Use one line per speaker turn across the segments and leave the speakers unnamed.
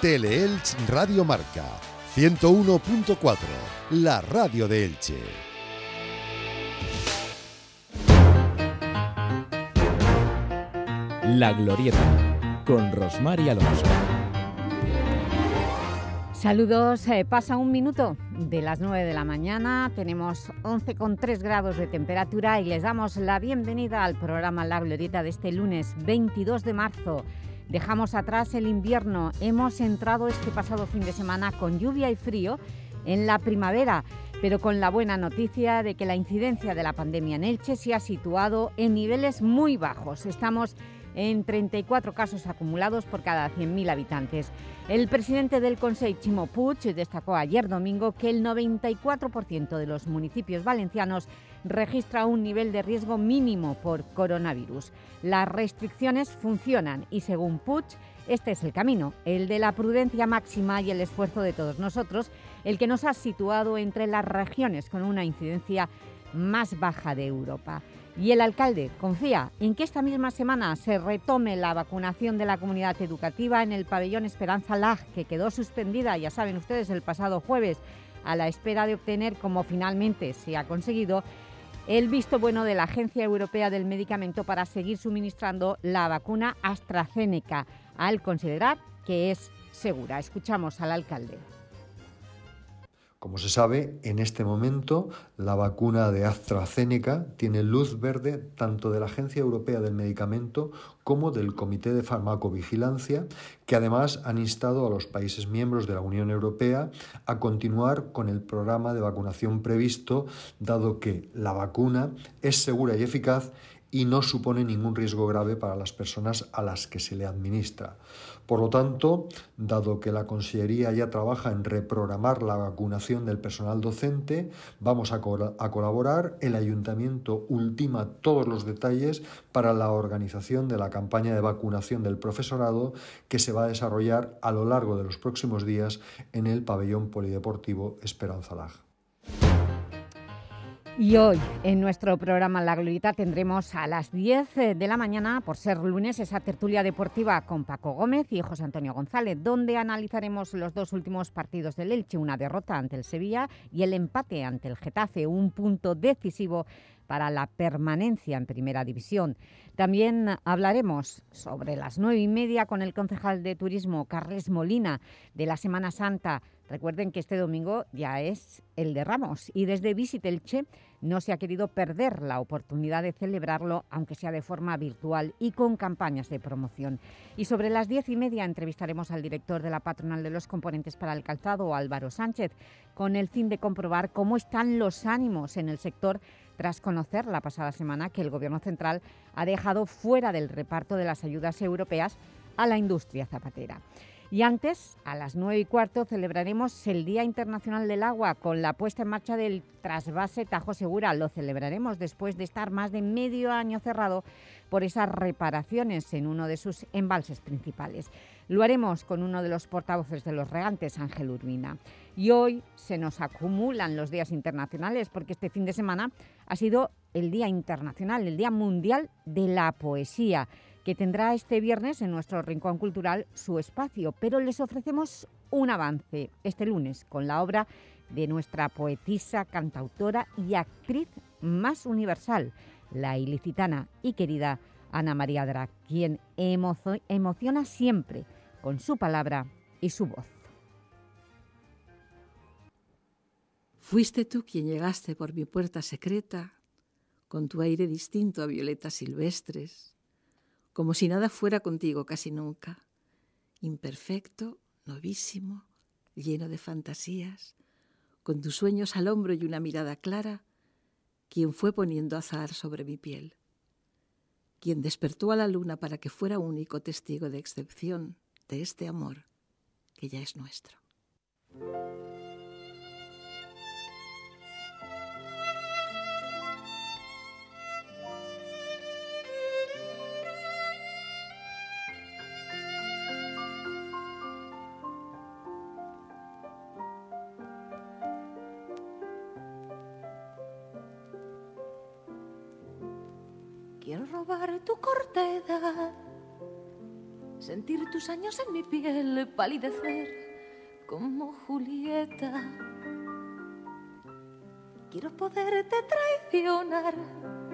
Teleelch Radio Marca 101.4, la radio de Elche.
La Glorieta con Rosmar y Alonso.
Saludos, eh, pasa un minuto de las 9 de la mañana, tenemos 11,3 grados de temperatura y les damos la bienvenida al programa La Glorieta de este lunes 22 de marzo. Dejamos atrás el invierno, hemos entrado este pasado fin de semana con lluvia y frío en la primavera, pero con la buena noticia de que la incidencia de la pandemia en Elche se ha situado en niveles muy bajos. Estamos en 34 casos acumulados por cada 100.000 habitantes. El presidente del Consejo, Chimo Puig, destacó ayer domingo que el 94% de los municipios valencianos registra un nivel de riesgo mínimo por coronavirus. Las restricciones funcionan y, según Puig, este es el camino, el de la prudencia máxima y el esfuerzo de todos nosotros, el que nos ha situado entre las regiones con una incidencia más baja de Europa. Y el alcalde confía en que esta misma semana se retome la vacunación de la comunidad educativa en el pabellón Esperanza Lag, que quedó suspendida, ya saben ustedes, el pasado jueves, a la espera de obtener, como finalmente se ha conseguido, el visto bueno de la Agencia Europea del Medicamento para seguir suministrando la vacuna AstraZeneca, al considerar que es segura. Escuchamos al alcalde.
Como se sabe, en este momento la vacuna de AstraZeneca tiene luz verde tanto de la Agencia Europea del Medicamento como del Comité de Farmacovigilancia, que además han instado a los países miembros de la Unión Europea a continuar con el programa de vacunación previsto, dado que la vacuna es segura y eficaz y no supone ningún riesgo grave para las personas a las que se le administra. Por lo tanto, dado que la Consellería ya trabaja en reprogramar la vacunación del personal docente, vamos a, a, colaborar. El Ayuntamiento ultima todos los detalles para la organización de la campaña de vacunación del profesorado que se va a desarrollar a lo largo de los próximos días en el pabellón polideportivo Esperanza Lag.
Y hoy en nuestro programa La Glorita tendremos a las 10 eh, de la mañana, por ser lunes, esa tertulia deportiva con Paco Gómez y José Antonio González, donde analizaremos los dos últimos partidos del Elche, una derrota ante el Sevilla y el empate ante el Getafe, un punto decisivo para la permanencia en Primera División. También hablaremos sobre las nueve y media con el concejal de Turismo, Carles Molina, de la Semana Santa, Recuerden que este domingo ya es el de Ramos y desde Visitelche no se ha querido perder la oportunidad de celebrarlo, aunque sea de forma virtual y con campañas de promoción. Y sobre las diez y media entrevistaremos al director de la Patronal de los Componentes para el Calzado, Álvaro Sánchez, con el fin de comprobar cómo están los ánimos en el sector tras conocer la pasada semana que el Gobierno central ha dejado fuera del reparto de las ayudas europeas a la industria zapatera. Y antes, a las nueve y cuarto, celebraremos el Día Internacional del Agua con la puesta en marcha del trasvase Tajo Segura. Lo celebraremos después de estar más de medio año cerrado por esas reparaciones en uno de sus embalses principales. Lo haremos con uno de los portavoces de los regantes, Ángel Urbina. Y hoy se nos acumulan los días internacionales porque este fin de semana ha sido el Día Internacional, el Día Mundial de la Poesía que tendrá este viernes en nuestro Rincón Cultural su espacio, pero les ofrecemos un avance este lunes con la obra de nuestra poetisa, cantautora y actriz más universal, la ilicitana y querida Ana María Drac, quien emociona siempre con su palabra y su voz.
Fuiste tú quien llegaste por mi puerta secreta, con tu aire distinto a violetas silvestres, como si nada fuera contigo casi nunca, imperfecto, novísimo, lleno de fantasías, con tus sueños al hombro y una mirada clara, quien fue poniendo azar sobre mi piel, quien despertó a la luna para que fuera único testigo de excepción de este amor que ya es nuestro.
Sentir tus años en mi piel palidecer como Julieta. Quiero poderte traicionar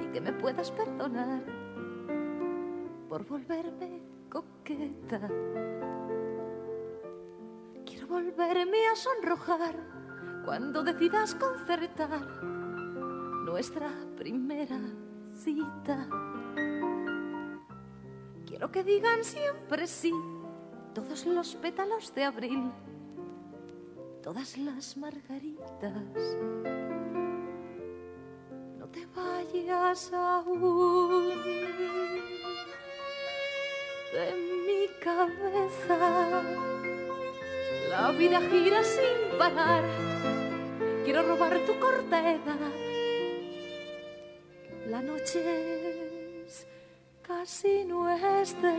y que me puedas perdonar por volverme coqueta. Quiero volverme a sonrojar cuando decidas concertar nuestra primera cita. Quiero que digan siempre sí todos los pétalos de abril, todas las margaritas. No te vayas aún de mi cabeza. La vida gira sin parar. Quiero robar tu corteza. La noche casi nuestra.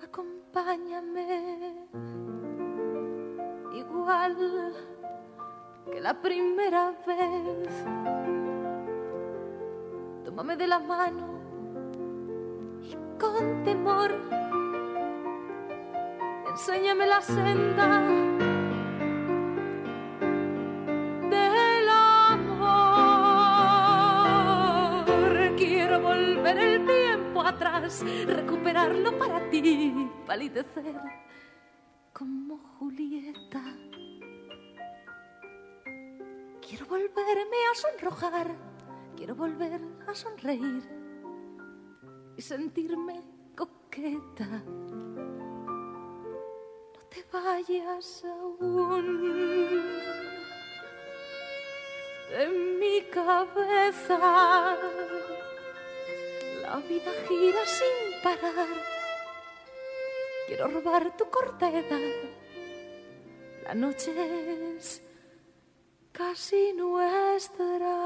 Acompáñame igual que la primera vez. Tómame de la mano con temor. Enséñame la senda del amor. Quiero volver el tiempo atrás, recuperarlo para ti, palidecer como Julieta. Quiero volverme a sonrojar, quiero volver a sonreír y sentirme coqueta. No te vayas aún de mi cabeza. La vida gira sin parar. Quiero robar tu corteza. La noche es casi nuestra.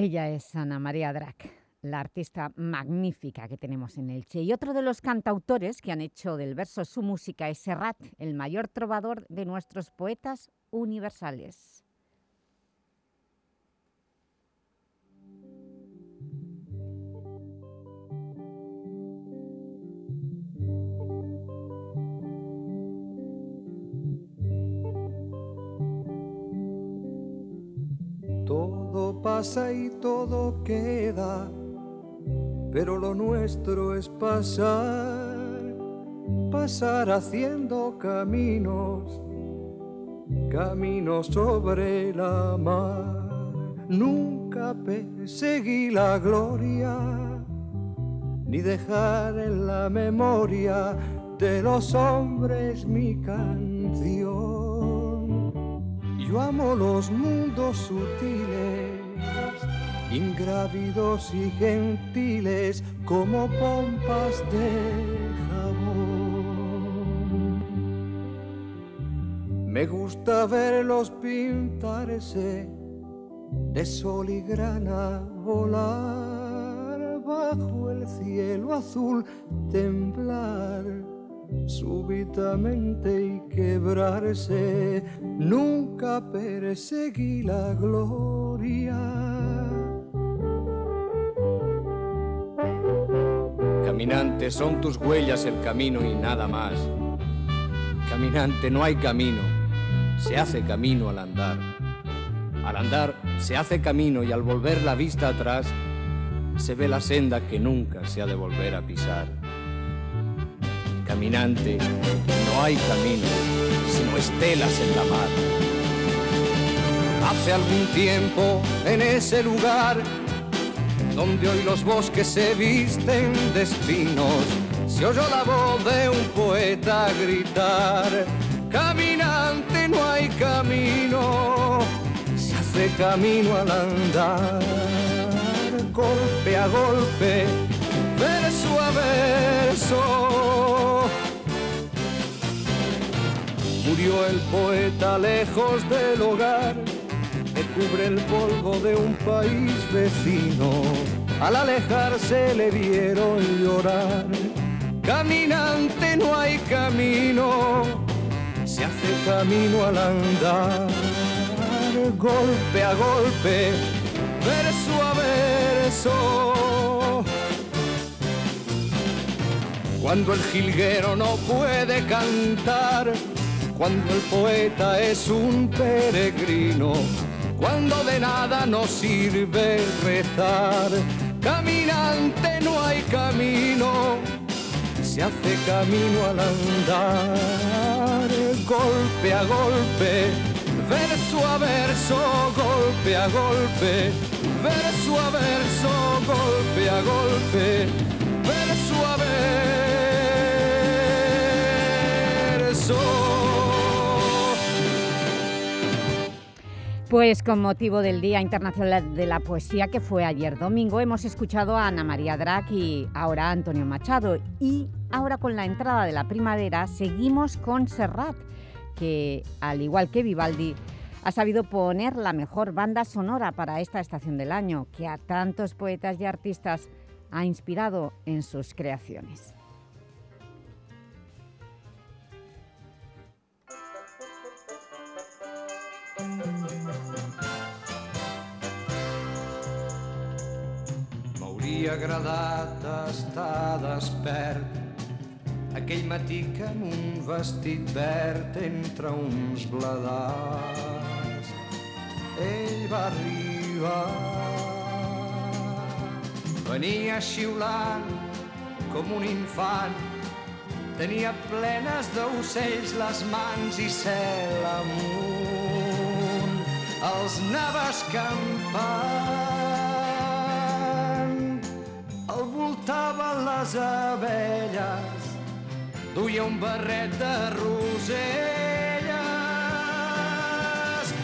Ella es Ana María Drac, la artista magnífica que tenemos en Elche. Y otro de los cantautores que han hecho del verso su música es Serrat, el mayor trovador de nuestros poetas universales.
Y todo queda, pero lo nuestro es pasar, pasar haciendo caminos, caminos sobre la mar. Nunca perseguí la gloria, ni dejar en la memoria de los hombres mi canción yo amo los mundos sutiles, ingrávidos y gentiles como pompas de jabón. Me gusta verlos pintarse de sol y grana volar bajo el cielo azul, temblar súbitamente y quebrarse, nunca perseguí la gloria.
Caminante, son tus huellas el camino y nada más. Caminante, no hay camino, se hace camino al andar. Al andar se hace camino y al volver la vista atrás se ve la senda que nunca se ha de volver a pisar caminante, no hay camino, sino estelas en la mar. Hace algún tiempo en ese lugar donde hoy los bosques se visten de espinos, se oyó la voz de un poeta gritar, caminante no hay camino, se hace camino al andar.
a golpe, verso a verso. Murió el poeta lejos del hogar que cubre el polvo de un país vecino. Al alejarse le vieron llorar. Caminante no hay camino, se hace camino al andar, golpe a golpe, verso a verso. Cuando el jilguero no puede cantar, cuando el poeta es un peregrino, cuando de nada nos sirve rezar. Caminante no hay camino, se hace camino al andar, golpe a golpe, verso a verso, golpe a golpe, verso a verso, golpe a golpe, verso a verso.
Pues con motivo del Día Internacional de la Poesía que fue ayer domingo, hemos escuchado a Ana María Drac y ahora a Antonio Machado. Y ahora con la entrada de la primavera seguimos con Serrat, que al igual que Vivaldi, ha sabido poner la mejor banda sonora para esta estación del año, que a tantos poetas y artistas ha inspirado en sus creaciones.
M'hauria agradat estar despert aquell matí que en un vestit verd entre uns bladars ell va arribar. Venia xiulant com un infant tenia plenes d'ocells les mans i cel amunt els anava escampant el voltaven les abelles. Duia un barret de roselles.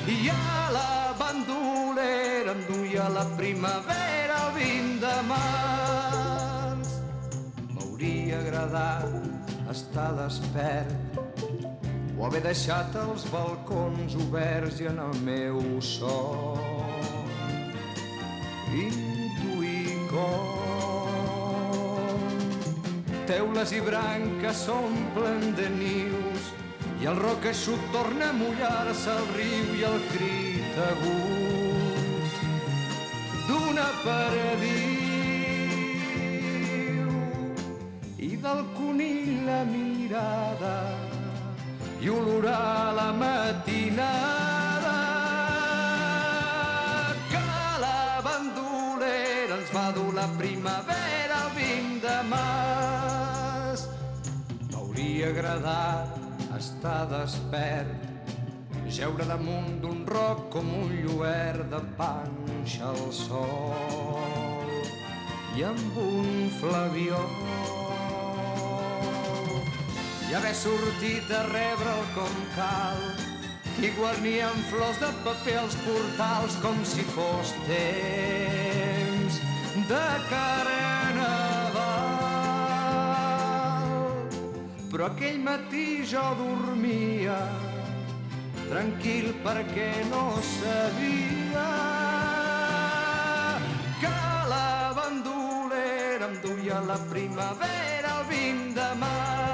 I a la bandolera em duia la primavera el 20 de març m'hauria agradat estar despert o haver deixat els balcons oberts i en el meu son intuir com teules i branques s'omplen de nius i el roc eixut torna a mullar-se al riu i el crit agut d'una perdiu i del conill la mirada i olorar la matinada que la bandolera ens va dur la primavera el 20 de març. Agradat estar despert, jeure damunt d'un roc com un lluert de panxa al sol i amb un flabiol i haver sortit a rebre'l com cal i guarnir amb flors de paper els portals com si fos temps de carnaval. Però aquell matí jo dormia tranquil perquè no sabia que la bandolera em duia la primavera el 20 de març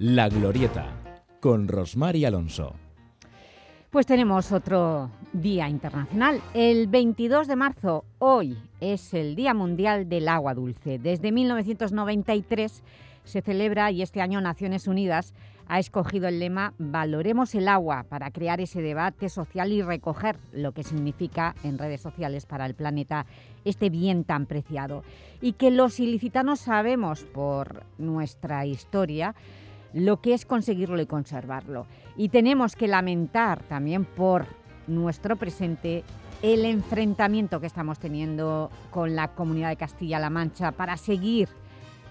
La Glorieta, con Rosmar y Alonso.
Pues tenemos otro Día Internacional. El 22 de marzo, hoy, es el Día Mundial del Agua Dulce. Desde 1993 se celebra y este año Naciones Unidas ha escogido el lema Valoremos el agua para crear ese debate social y recoger lo que significa en redes sociales para el planeta este bien tan preciado. Y que los ilicitanos sabemos por nuestra historia lo que es conseguirlo y conservarlo. Y tenemos que lamentar también por nuestro presente el enfrentamiento que estamos teniendo con la Comunidad de Castilla-La Mancha para seguir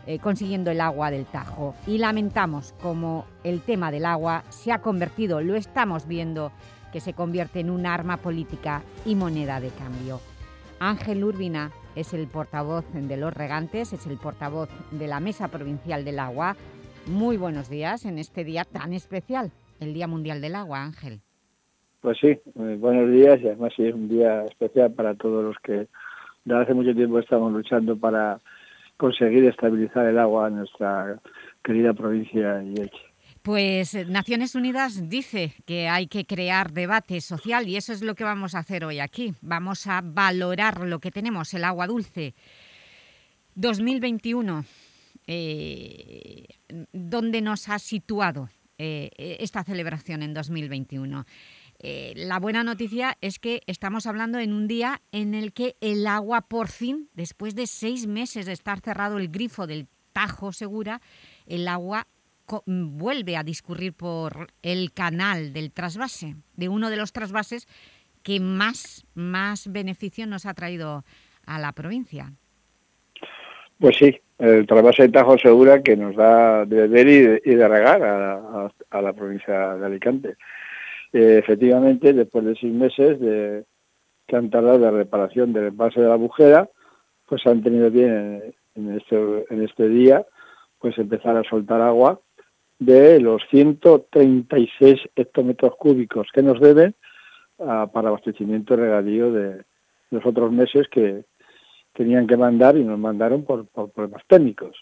eh, consiguiendo el agua del Tajo. Y lamentamos como el tema del agua se ha convertido, lo estamos viendo, que se convierte en un arma política y moneda de cambio. Ángel Urbina es el portavoz de los regantes, es el portavoz de la Mesa Provincial del Agua. Muy buenos días en este día tan especial, el Día Mundial del Agua, Ángel.
Pues sí, buenos días y además sí es un día especial para todos los que desde hace mucho tiempo estamos luchando para conseguir estabilizar el agua en nuestra querida provincia de Elche.
Pues eh, Naciones Unidas dice que hay que crear debate social y eso es lo que vamos a hacer hoy aquí. Vamos a valorar lo que tenemos, el agua dulce. 2021, eh, ¿dónde nos ha situado eh, esta celebración en 2021? Eh, la buena noticia es que estamos hablando en un día en el que el agua por fin, después de seis meses de estar cerrado el grifo del Tajo Segura, el agua vuelve a discurrir por el canal del trasvase, de uno de los trasvases que más, más beneficio nos ha traído a la provincia.
Pues sí, el trasvase de Tajo Segura que nos da de beber y de, regar a la provincia de Alicante. Efectivamente, después de seis meses de, que han tardado de reparación del base de la bujera, pues han tenido bien en, este, en este día pues empezar a soltar agua de los 136 hectómetros cúbicos que nos deben ah, para abastecimiento y regadío de los otros meses que tenían que mandar y nos mandaron por, por problemas técnicos.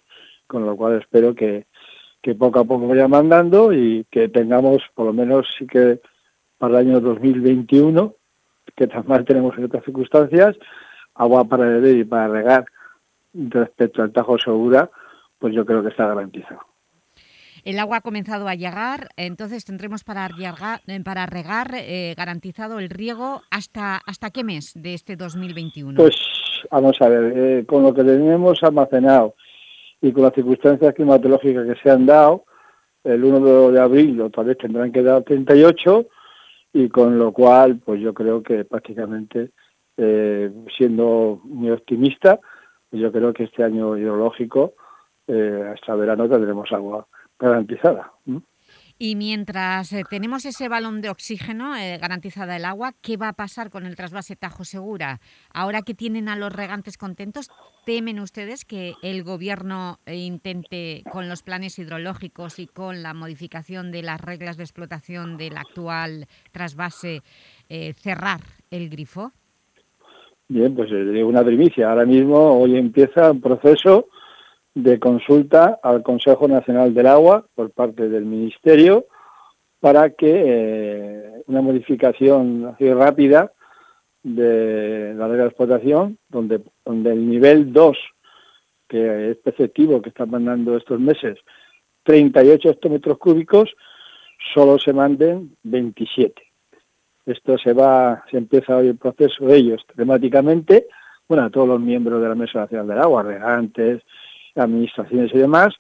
Con lo cual espero que, que poco a poco vaya mandando y que tengamos por lo menos sí que para el año 2021, que mal tenemos en otras circunstancias, agua para beber y para regar respecto al Tajo Segura, pues yo creo que está garantizado.
El agua ha comenzado a llegar, entonces tendremos para, regar, eh, para regar eh, garantizado el riego hasta hasta qué mes de este 2021.
Pues vamos a ver, eh, con lo que tenemos almacenado y con las circunstancias climatológicas que se han dado, el 1 de abril otra vez tendrán que dar 38 y con lo cual pues yo creo que prácticamente eh, siendo muy optimista yo creo que este año hidrológico eh, hasta verano tendremos agua garantizada
y mientras eh, tenemos ese balón de oxígeno eh, garantizada el agua, ¿qué va a pasar con el trasvase Tajo Segura? Ahora que tienen a los regantes contentos, ¿temen ustedes que el Gobierno eh, intente, con los planes hidrológicos y con la modificación de las reglas de explotación del actual trasvase, cerrar el grifo?
Bien, pues una primicia. Ahora mismo, hoy empieza un proceso de consulta al Consejo Nacional del Agua por parte del Ministerio para que eh, una modificación así rápida de la ley de explotación, donde, donde el nivel 2, que es perceptivo que están mandando estos meses, 38 hectómetros cúbicos, solo se manden 27. Esto se va, se empieza hoy el proceso de ellos temáticamente, bueno, a todos los miembros de la Mesa Nacional del Agua, regantes, administraciones y demás,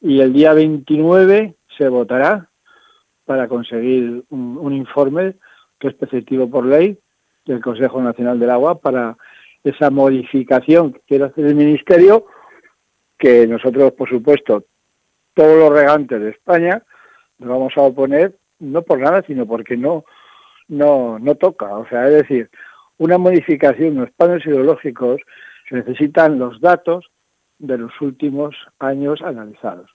y el día 29 se votará para conseguir un, informe que es preceptivo por ley del Consejo Nacional del Agua para esa modificación que quiere hacer el Ministerio, que nosotros, por supuesto, todos los regantes de España nos vamos a oponer, no por nada, sino porque no, no, no toca. O sea, es decir, una modificación en los planes hidrológicos se necesitan los datos de los últimos años analizados.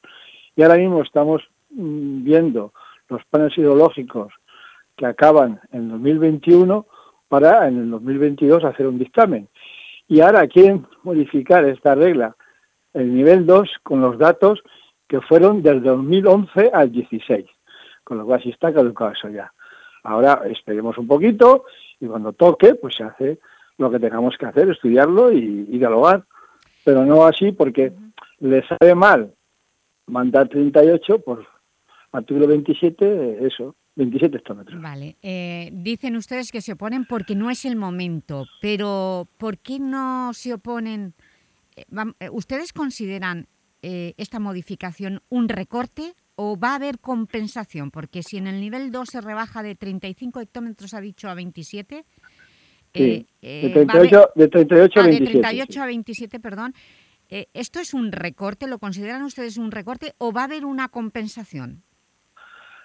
Y ahora mismo estamos mm, viendo los planes ideológicos que acaban en 2021 para en el 2022 hacer un dictamen. Y ahora quieren modificar esta regla, el nivel 2, con los datos que fueron del 2011 al 16, con lo cual sí está caducado eso ya. Ahora esperemos un poquito y cuando toque, pues se hace lo que tengamos que hacer, estudiarlo y, y dialogar. Pero no así porque le sabe mal mandar 38 por artículo 27, eso, 27 hectómetros.
Vale. Eh, dicen ustedes que se oponen porque no es el momento, pero ¿por qué no se oponen? Eh, eh, ¿Ustedes consideran eh, esta modificación un recorte o va a haber compensación? Porque si en el nivel 2 se rebaja de 35 hectómetros, ha dicho, a 27...
Sí,
eh,
de,
va a haber-
38, de 38 a
Ah, de
27.
38 a 27, perdón. Eh, ¿Esto es un recorte? ¿Lo consideran ustedes un recorte o va a haber una compensación?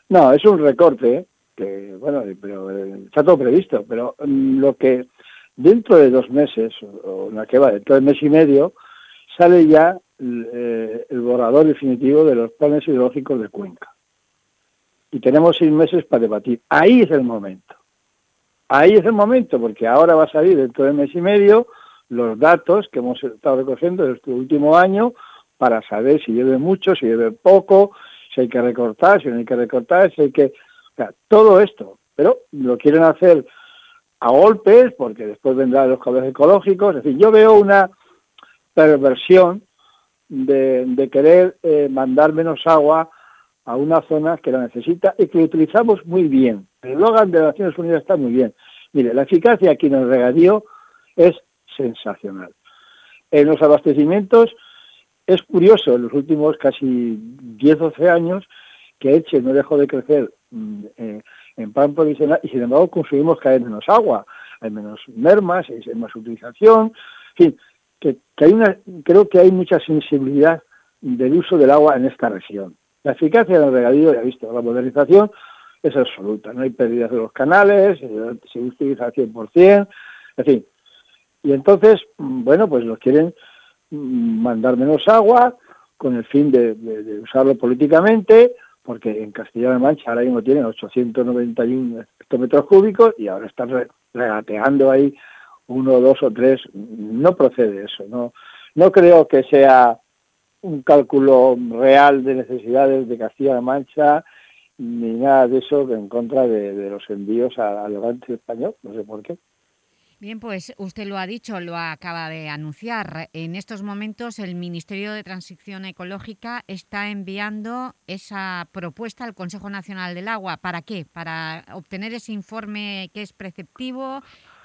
No, es un recorte, ¿eh? que bueno, pero eh, está todo previsto, pero mm, lo que dentro de dos meses, o la que va, dentro de mes y medio, sale ya l- eh, el borrador definitivo de los planes hidrológicos de Cuenca. Y tenemos seis meses para debatir. Ahí es el momento. Ahí es el momento, porque ahora va a salir dentro de mes y medio los datos que hemos estado recogiendo de este último año para saber si llueve mucho, si llueve poco, si hay que recortar, si no hay que recortar, si hay que... Todo esto. Pero lo quieren hacer a golpes, porque después vendrán los cables ecológicos. Es decir, yo veo una perversión de, de querer eh, mandar menos agua a una zona que la necesita y que utilizamos muy bien. El eslogan de las Naciones Unidas está muy bien. Mire, la eficacia aquí en el regadío es sensacional. En los abastecimientos es curioso, en los últimos casi 10 o 12 años, que Eche no dejó de crecer mm, eh, en pan provisional y sin embargo consumimos cada vez menos agua, hay menos mermas, hay más utilización, en fin, que, hay una, creo que hay mucha sensibilidad del uso del agua en esta región. La eficacia del regadío, ya visto, la modernización es absoluta, no hay pérdidas de los canales, eh, se utiliza al 100%, en fin. Y entonces, mm, bueno, pues nos quieren mm, mandar menos agua con el fin de, usarlo políticamente, porque en Castilla-La Mancha ahora mismo tienen 891 hectómetros cúbicos y ahora están re- regateando ahí uno, dos o tres. No procede eso, no, no creo que sea un cálculo real de necesidades de Castilla-La Mancha ni nada de eso en contra de, los envíos al Levante español, no sé por qué.
Bien, pues usted lo ha dicho, lo acaba de anunciar. En estos momentos el Ministerio de Transición Ecológica está enviando esa propuesta al Consejo Nacional del Agua. ¿Para qué? ¿Para obtener ese informe que es preceptivo?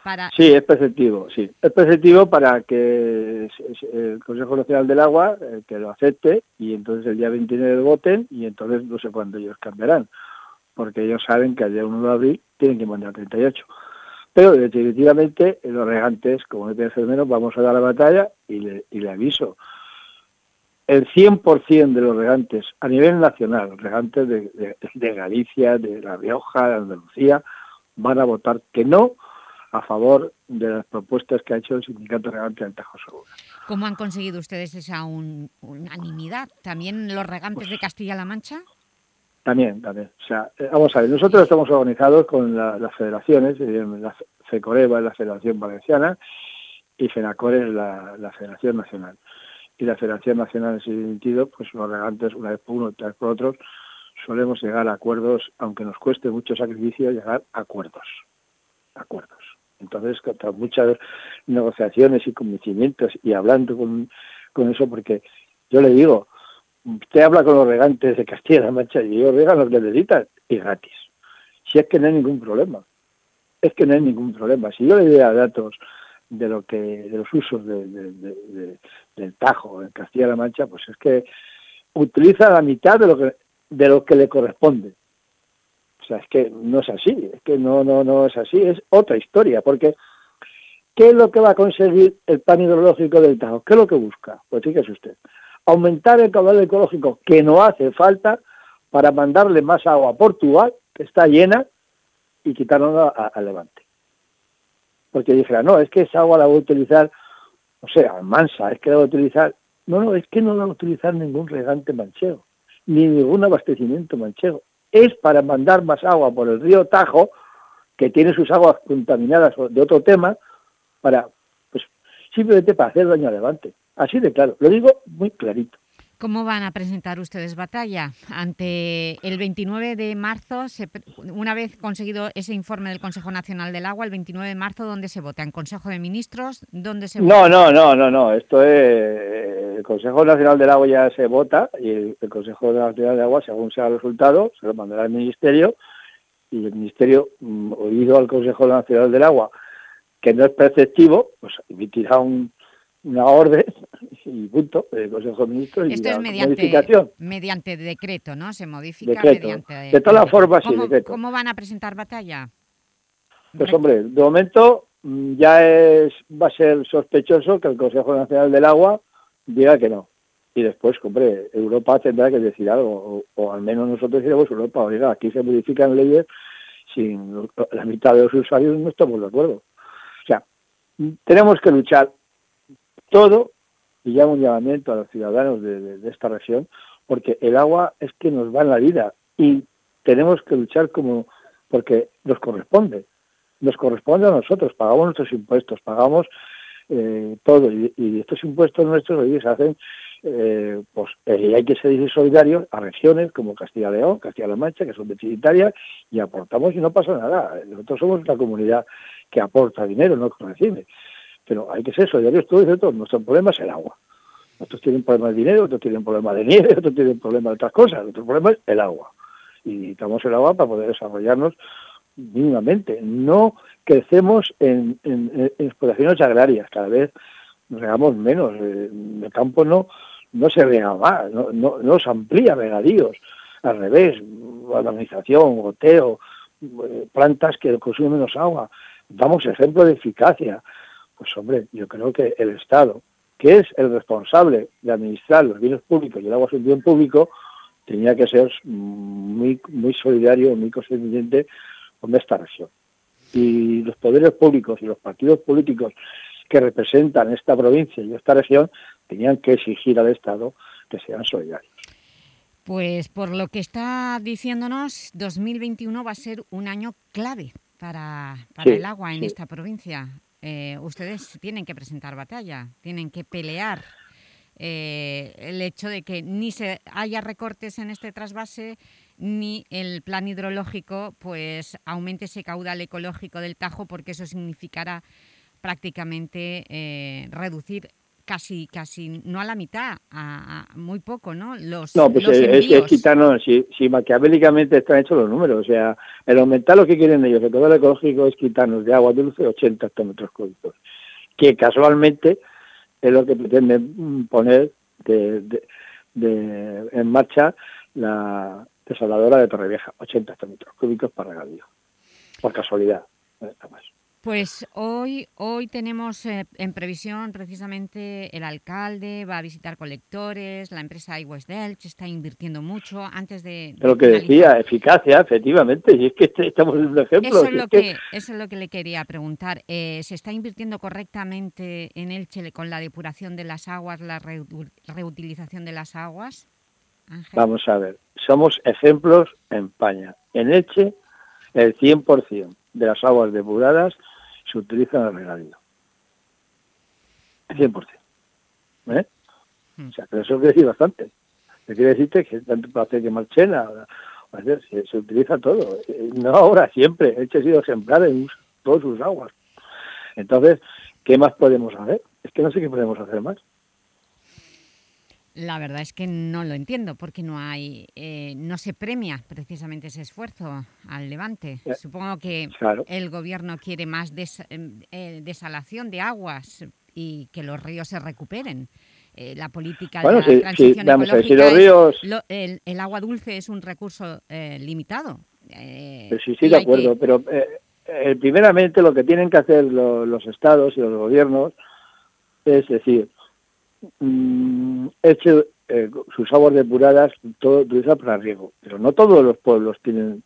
Para...
Sí, es preceptivo, sí. Es preceptivo para que el Consejo Nacional del Agua eh, que lo acepte y entonces el día 29 voten y entonces no sé cuándo ellos cambiarán, porque ellos saben que al día 1 de abril tienen que mandar 38. Pero definitivamente los regantes, como no puede ser menos, vamos a dar la batalla y le, y le aviso. El 100% de los regantes a nivel nacional, regantes de Galicia, de La Rioja, de Andalucía, van a votar que no a favor de las propuestas que ha hecho el sindicato regante del Tajo Segura.
¿Cómo han conseguido ustedes esa un- unanimidad? ¿También los regantes de Castilla-La Mancha?
También, también. O sea, eh, vamos a ver, nosotros estamos organizados con la- las federaciones, la FECOREVA es la Federación Valenciana y FENACOR es la, la Federación Nacional. Y la Federación Nacional en ese sentido, pues los regantes, una vez por uno, otra vez por otros, solemos llegar a acuerdos, aunque nos cueste mucho sacrificio, llegar a acuerdos. Acuerdos. Entonces, tras muchas negociaciones y convencimientos y hablando con, eso, porque yo le digo, usted habla con los regantes de Castilla-La Mancha y ellos regan lo que necesitan y gratis. Si es que no hay ningún problema. Es que no hay ningún problema. Si yo le diera datos de lo que de los usos de- de- de- de- del Tajo en Castilla-La Mancha, pues es que utiliza la mitad de lo que de lo que le corresponde. O sea, es que no es así, es que no no no es así, es otra historia, porque ¿qué es lo que va a conseguir el plan hidrológico del Tajo? ¿Qué es lo que busca? Pues fíjese usted, aumentar el caudal ecológico que no hace falta para mandarle más agua a Portugal, que está llena, y quitarlo a, a Levante. Porque dijera, no, es que esa agua la voy a utilizar, o sea, mansa, es que la voy a utilizar. No, no, es que no la va a utilizar ningún regante manchego, ni ningún abastecimiento manchego. Es para mandar más agua por el río Tajo, que tiene sus aguas contaminadas de otro tema, para, pues, simplemente para hacer daño a Levante. Así de claro, lo digo muy clarito.
¿Cómo van a presentar ustedes batalla? Ante el 29 de marzo, una vez conseguido ese informe del Consejo Nacional del Agua, el 29 de marzo, ¿dónde se vota? ¿En Consejo de Ministros? ¿Dónde se
vota? No, no, no, no, no. Esto es... El Consejo Nacional del Agua ya se vota y el, Consejo Nacional del Agua, según sea el resultado, se lo mandará al Ministerio y el Ministerio, mm, oído al Consejo Nacional del Agua, que no es perceptivo, pues emitirá un, una orden y punto, el Consejo de Ministros
Esto es mediante, mediante decreto, ¿no? Se modifica mediante...
De todas formas, sí, decreto.
¿Cómo van a presentar batalla?
Pues hombre, de momento mm, ya es va a ser sospechoso que el Consejo Nacional del Agua diga que no. Y después, hombre, Europa tendrá que decir algo, o, al menos nosotros diremos Europa, oiga, aquí se modifican leyes sin la mitad de los usuarios no estamos de acuerdo. O sea, tenemos que luchar todo y llamo un llamamiento a los ciudadanos de, esta región, porque el agua es que nos va en la vida y tenemos que luchar como porque nos corresponde, nos corresponde a nosotros, pagamos nuestros impuestos, pagamos eh, todo y, estos impuestos nuestros hoy se hacen eh, pues eh, hay que ser solidarios a regiones como Castilla León, Castilla-La Mancha, que son deficitarias, y aportamos y no pasa nada. Nosotros somos la comunidad que aporta dinero, no que recibe. Pero hay que ser solidarios todos y todos. Nuestro problema es el agua. Otros tienen problemas de dinero, otros tienen problemas de nieve, otros tienen problemas de otras cosas. Nuestro problema es el agua. Y necesitamos el agua para poder desarrollarnos mínimamente. No crecemos en, explotaciones agrarias. Cada vez regamos menos. Eh, el campo no, no se rega más, no, no, se amplía regadíos. Al revés, organización, goteo, eh, plantas que consumen menos agua. Damos ejemplo de eficacia. Pues hombre, yo creo que el Estado, que es el responsable de administrar los bienes públicos y el agua es un bien público, tenía que ser muy, muy solidario, muy consciente con esta región. Y los poderes públicos y los partidos políticos que representan esta provincia y esta región tenían que exigir al Estado que sean solidarios.
Pues por lo que está diciéndonos, 2021 va a ser un año clave para, el agua en esta provincia. Eh, ustedes tienen que presentar batalla, tienen que pelear eh, el hecho de que ni se haya recortes en este trasvase ni el plan hidrológico pues aumente ese caudal ecológico del Tajo porque eso significará prácticamente eh, reducir casi, casi no a la mitad, a, muy poco, ¿no?
Los, no, pues es, es, quitarnos, si, si, maquiavélicamente están hechos los números, o sea, el aumentar lo que quieren ellos, el caudal ecológico es quitarnos de agua dulce 80 hectómetros cúbicos, que casualmente es lo que pretenden poner de, en marcha la desaladora de Torrevieja, 80 hectómetros cúbicos para regadío, por casualidad, nada más.
Pues hoy, hoy tenemos eh, en previsión precisamente el alcalde, va a visitar colectores, la empresa iWest Delch está invirtiendo mucho antes de...
Lo que decía, eficacia, efectivamente, y es que este, estamos en un ejemplo.
Eso es, lo que, eso es lo que le quería preguntar. Eh, ¿Se está invirtiendo correctamente en Elche con la depuración de las aguas, la reutilización de las aguas?
Vamos a ver, somos ejemplos en España. En Elche, el 100% de las aguas depuradas se utiliza en el regadío. 100%. ¿Eh? Hmm. O sea, pero eso quiere decir bastante. quiere decirte que tanto para hacer que marchena, se, se, utiliza todo. Eh, no ahora, siempre. El hecho ha sido ejemplar en todas sus aguas. Entonces, ¿qué más podemos hacer? Es que no sé qué podemos hacer más.
La verdad es que no lo entiendo, porque no hay, eh, no se premia precisamente ese esfuerzo al Levante. Eh, Supongo que el Gobierno quiere más em, eh, desalación de aguas y que los ríos se recuperen. la política de la transición ecológica el, agua dulce es un recurso limitado.
sí, sí, de acuerdo, pero primeramente lo que tienen que hacer los estados y los gobiernos es decir, mm, hecho eh, sus aguas depuradas todo utiliza para riego, pero no todos los pueblos tienen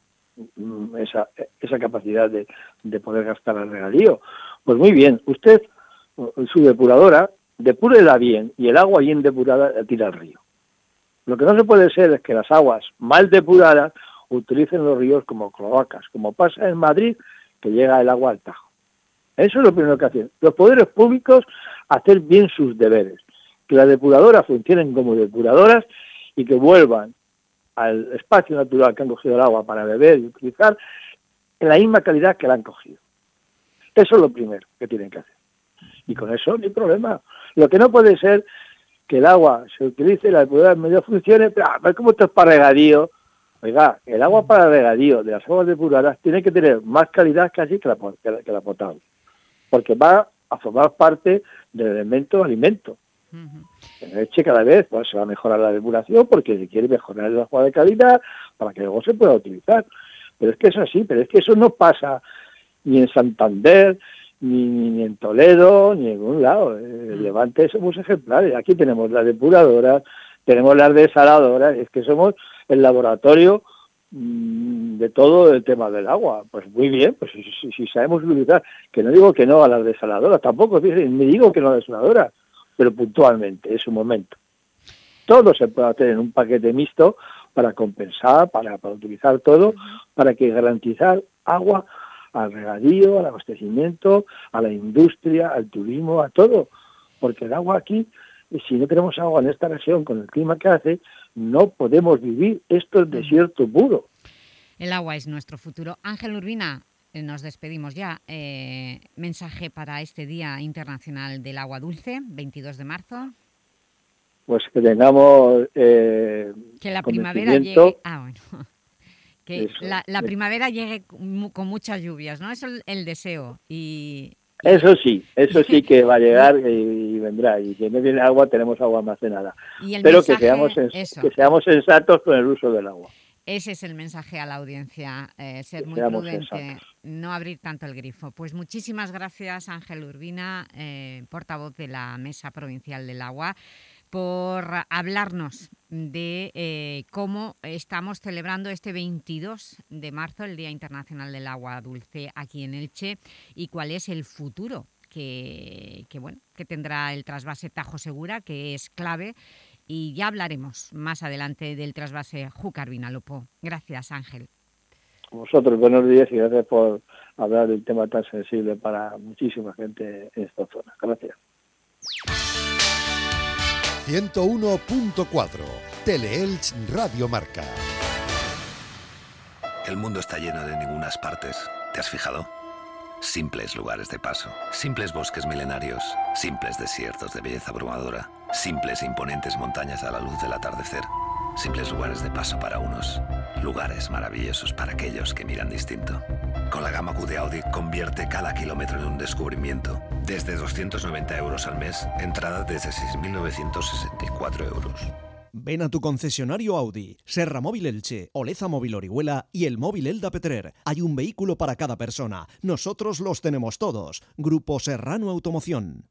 mm, esa, esa capacidad de, de poder gastar el regadío. Pues muy bien, usted, su depuradora, depúrela bien y el agua bien depurada la tira al río. Lo que no se puede ser es que las aguas mal depuradas utilicen los ríos como cloacas, como pasa en Madrid, que llega el agua al Tajo. Eso es lo primero que hacen. Los poderes públicos hacer bien sus deberes que las depuradoras funcionen como depuradoras y que vuelvan al espacio natural que han cogido el agua para beber y utilizar en la misma calidad que la han cogido. Eso es lo primero que tienen que hacer. Y con eso no hay problema. Lo que no puede ser que el agua se utilice la depuradora medio funcione, pero a cómo esto es para regadío. Oiga, el agua para regadío de las aguas depuradas tiene que tener más calidad casi que que la, que la potable, porque va a formar parte del elemento alimento. En leche cada vez pues, se va a mejorar la depuración porque se quiere mejorar el agua de calidad para que luego se pueda utilizar. Pero es que es así, pero es que eso no pasa ni en Santander, ni, ni en Toledo, ni en ningún lado. El Levante somos ejemplares. Aquí tenemos las depuradoras, tenemos las desaladoras, es que somos el laboratorio mm, de todo el tema del agua. Pues muy bien, pues si, si- si sabemos utilizar, que no digo que no a las desaladoras, tampoco ni digo que no a las desaladoras, pero puntualmente, es un momento. Todo se puede hacer en un paquete mixto para compensar, para, para utilizar todo, para que garantizar agua al regadío, al abastecimiento, a la industria, al turismo, a todo. Porque el agua aquí, si no tenemos agua en esta región con el clima que hace, no podemos vivir. Esto es desierto puro.
El agua es nuestro futuro. Ángel Urbina, nos despedimos ya. Eh, mensaje para este Día Internacional del Agua Dulce, 22 de marzo.
Pues que tengamos eh,
Que la primavera llegue... Ah, bueno. Que
Eso,
la, la
eh.
primavera llegue con muchas lluvias, ¿no? Eso es el deseo. Y,
Eso sí, eso sí que va a llegar y, y vendrá. Y si no tiene agua, tenemos agua almacenada. Pero
mensaje-
que, seamos sens-
eso.
que seamos sensatos con el uso del agua.
Ese es el mensaje a la audiencia, eh, ser muy
seamos
prudente, no abrir tanto el grifo. Pues muchísimas gracias Ángel Urbina, eh, portavoz de la Mesa Provincial del Agua, por hablarnos de eh, cómo estamos celebrando este 22 de marzo, el Día Internacional del Agua Dulce aquí en Elche, y cuál es el futuro que, que, bueno, que tendrá el trasvase Tajo Segura, que es clave, y ya hablaremos más adelante del trasvase Júcar Vinalopó. Gracias, Ángel.
Vosotros, buenos días y gracias por hablar del tema tan sensible para muchísima gente en esta zona. Gracias.
101.4 Teleelch Radio Marca.
El mundo está lleno de ningunas partes. ¿Te has fijado? Simples lugares de paso, simples bosques milenarios, simples desiertos de belleza abrumadora, simples e imponentes montañas a la luz del atardecer, simples lugares de paso para unos, lugares maravillosos para aquellos que miran distinto. Con la gama Q de Audi convierte cada kilómetro en un descubrimiento. Desde 290 euros al mes, entrada desde 6.964 euros.
Ven a tu concesionario Audi, Serra Móvil Elche, Oleza Móvil Orihuela y el Móvil Elda Petrer. Hay un vehículo para cada persona. Nosotros los tenemos todos. Grupo Serrano Automoción.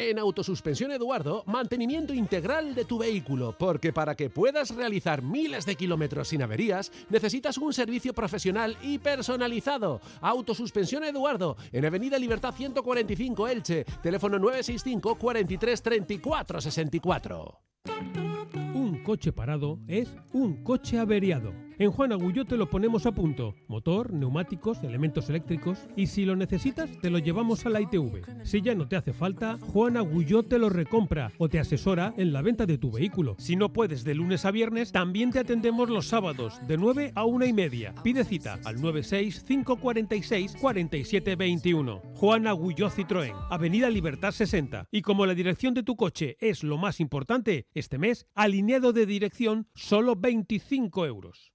En Autosuspensión Eduardo, mantenimiento integral de tu vehículo, porque para que puedas realizar miles de kilómetros sin averías, necesitas un servicio profesional y personalizado. Autosuspensión Eduardo, en Avenida Libertad 145 Elche, teléfono 965 43 34 64.
Un coche parado es un coche averiado. En Juan Agulló te lo ponemos a punto. Motor, neumáticos, elementos eléctricos. Y si lo necesitas, te lo llevamos a la ITV. Si ya no te hace falta, Juan Agulló te lo recompra o te asesora en la venta de tu vehículo. Si no puedes de lunes a viernes, también te atendemos los sábados, de 9 a 1 y media. Pide cita al 96 546 4721. Juan Agulló Citroën, Avenida Libertad 60. Y como la dirección de tu coche es lo más importante, este mes, alineado de dirección, solo 25 euros.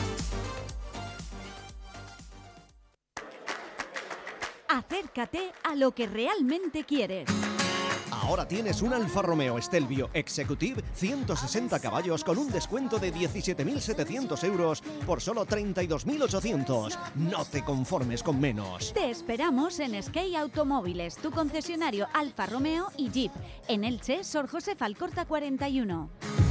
Acércate a lo que realmente quieres.
Ahora tienes un Alfa Romeo Stelvio Executive 160 caballos con un descuento de 17.700 euros por solo 32.800. No te conformes con menos.
Te esperamos en Sky Automóviles, tu concesionario Alfa Romeo y Jeep. En Elche, Sor José Falcorta 41.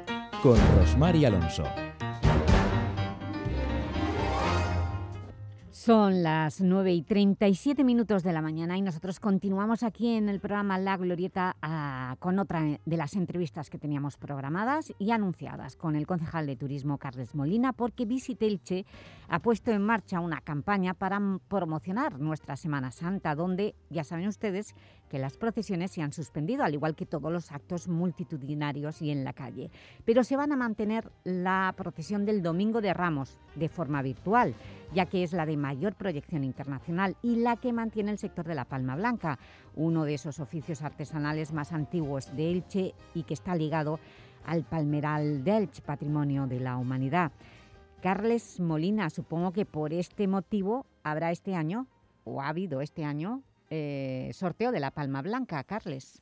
con Rosmar y Alonso.
Son las 9 y 37 minutos de la mañana y nosotros continuamos aquí en el programa La Glorieta ah, con otra de las entrevistas que teníamos programadas y anunciadas con el concejal de Turismo Carles Molina porque Visitelche ha puesto en marcha una campaña para promocionar nuestra Semana Santa donde, ya saben ustedes, que las procesiones se han suspendido, al igual que todos los actos multitudinarios y en la calle. Pero se van a mantener la procesión del Domingo de Ramos de forma virtual, ya que es la de mayor proyección internacional y la que mantiene el sector de la palma blanca, uno de esos oficios artesanales más antiguos de Elche y que está ligado al palmeral de Elche, patrimonio de la humanidad. Carles Molina, supongo que por este motivo habrá este año, o ha habido este año, eh, sorteo de la Palma Blanca. Carles.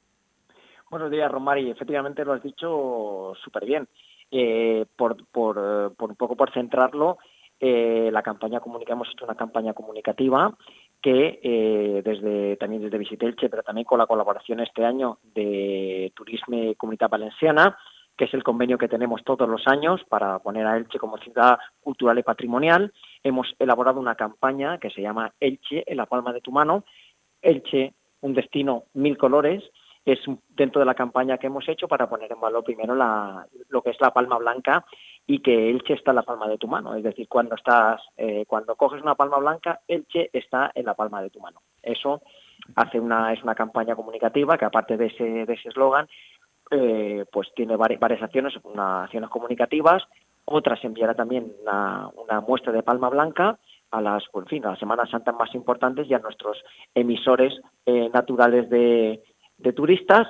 Buenos días, Romari. Efectivamente lo has dicho súper bien. Eh, por, un poco por centrarlo, eh, la campaña comunica, hemos hecho una campaña comunicativa que eh, desde también desde Visitelche, pero también con la colaboración este año de Turismo Comunidad Valenciana, que es el convenio que tenemos todos los años para poner a Elche como ciudad cultural y patrimonial, hemos elaborado una campaña que se llama Elche en la palma de tu mano, Elche, un destino mil colores, es dentro de la campaña que hemos hecho para poner en valor primero lo que es la palma blanca y que Elche está en la palma de tu mano. Es decir, cuando estás, eh, cuando coges una palma blanca, Elche está en la palma de tu mano. Eso hace una, es una campaña comunicativa que aparte de ese de ese eslogan, eh, pues tiene varias, varias acciones, unas acciones comunicativas, otras enviará también una muestra de palma blanca a las, pues, en fin, a las Semanas Santas más importantes y a nuestros emisores eh, naturales de, de turistas.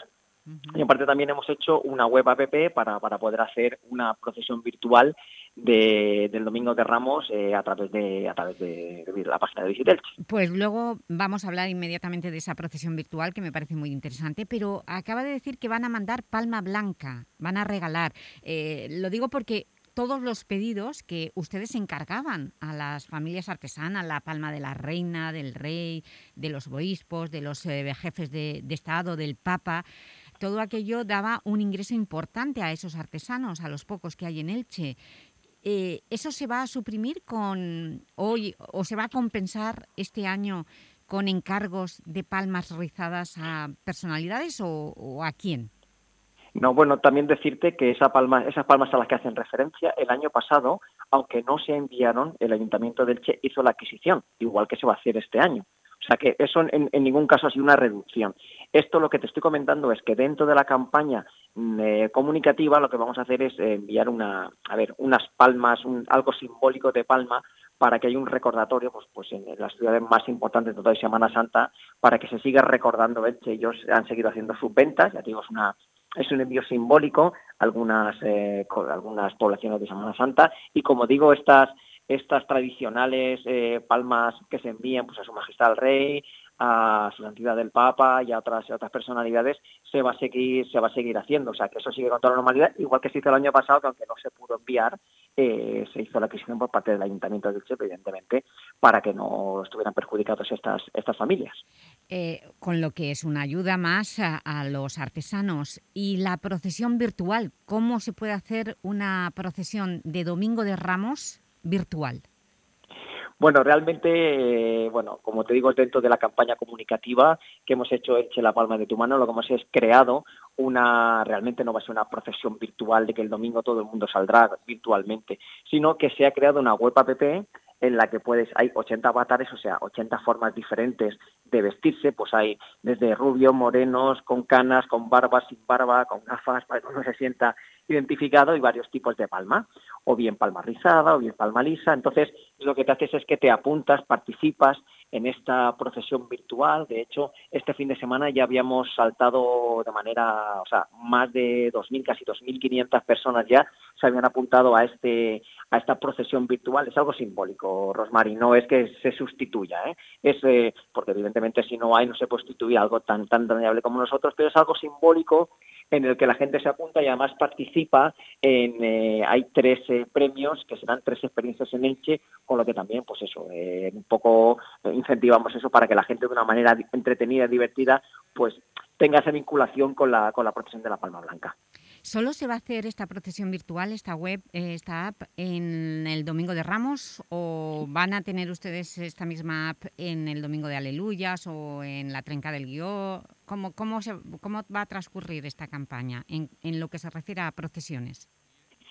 Y aparte también hemos hecho una web app para, para poder hacer una procesión virtual de, del Domingo de Ramos eh, a través de a través de, de la página de Visitelch.
Pues luego vamos a hablar inmediatamente de esa procesión virtual que me parece muy interesante, pero acaba de decir que van a mandar palma blanca, van a regalar. Eh, lo digo porque todos los pedidos que ustedes encargaban a las familias artesanas, la palma de la reina, del rey, de los obispos, de los eh, jefes de, Estado, del Papa, todo aquello daba un ingreso importante a esos artesanos, a los pocos que hay en Elche. Eh, ¿Eso se va a suprimir con hoy o se va a compensar este año con encargos de palmas rizadas a personalidades o a quién?
No, bueno, también decirte que esa palma, esas palmas a las que hacen referencia, el año pasado, aunque no se enviaron, el Ayuntamiento de Elche hizo la adquisición, igual que se va a hacer este año. O sea que eso en, en ningún caso ha sido una reducción. Esto lo que te estoy comentando es que dentro de la campaña eh, comunicativa lo que vamos a hacer es eh, enviar una, a ver, unas palmas, un, algo simbólico de palma para que haya un recordatorio pues, pues en, las ciudades más importantes de toda Semana Santa para que se siga recordando Elche. Ellos han seguido haciendo sus ventas, ya digo, es una es un envío simbólico a algunas, eh, algunas poblaciones de Semana Santa y como digo, estas estas tradicionales eh, palmas que se envían pues, a Su Majestad el Rey, a su santidad del Papa y a otras, otras personalidades se va a seguir se va a seguir haciendo, o sea que eso sigue con toda la normalidad, igual que se hizo el año pasado, que aunque no se pudo enviar, eh, se hizo la adquisición por parte del Ayuntamiento de Elche, evidentemente, para que no estuvieran perjudicados estas estas familias.
Eh, con lo que es una ayuda más a, a los artesanos y la procesión virtual, ¿cómo se puede hacer una procesión de Domingo de Ramos virtual?
Bueno, realmente, eh, bueno, como te digo, dentro de la campaña comunicativa que hemos hecho Eche la palma de tu mano, lo que hemos es creado una, realmente no va a ser una procesión virtual de que el domingo todo el mundo saldrá virtualmente, sino que se ha creado una web app en la que puedes, hay 80 avatares, o sea, 80 formas diferentes de vestirse, pues hay desde rubio, morenos, con canas, con barba, sin barba, con gafas, para que uno se sienta identificado y varios tipos de palma, o bien palma rizada, o bien palma lisa. Entonces, lo que te haces es que te apuntas, participas en esta procesión virtual. De hecho, este fin de semana ya habíamos saltado de manera, o sea, más de 2.000, casi 2.500 personas ya se habían apuntado a este a esta procesión virtual. Es algo simbólico, Rosmary, no es que se sustituya, ¿eh? es eh, porque evidentemente si no hay no se puede sustituir algo tan tan dañable como nosotros, pero es algo simbólico en el que la gente se apunta y además participa en eh, hay tres eh, premios que serán tres experiencias en Elche con lo que también pues eso eh, un poco incentivamos eso para que la gente de una manera entretenida divertida pues tenga esa vinculación con la con la procesión de la Palma Blanca
¿Solo se va a hacer esta procesión virtual, esta web, esta app, en el Domingo de Ramos o van a tener ustedes esta misma app en el Domingo de Aleluyas o en la Trenca del Guió? ¿Cómo, cómo, se, cómo va a transcurrir esta campaña en, en lo que se refiere a procesiones?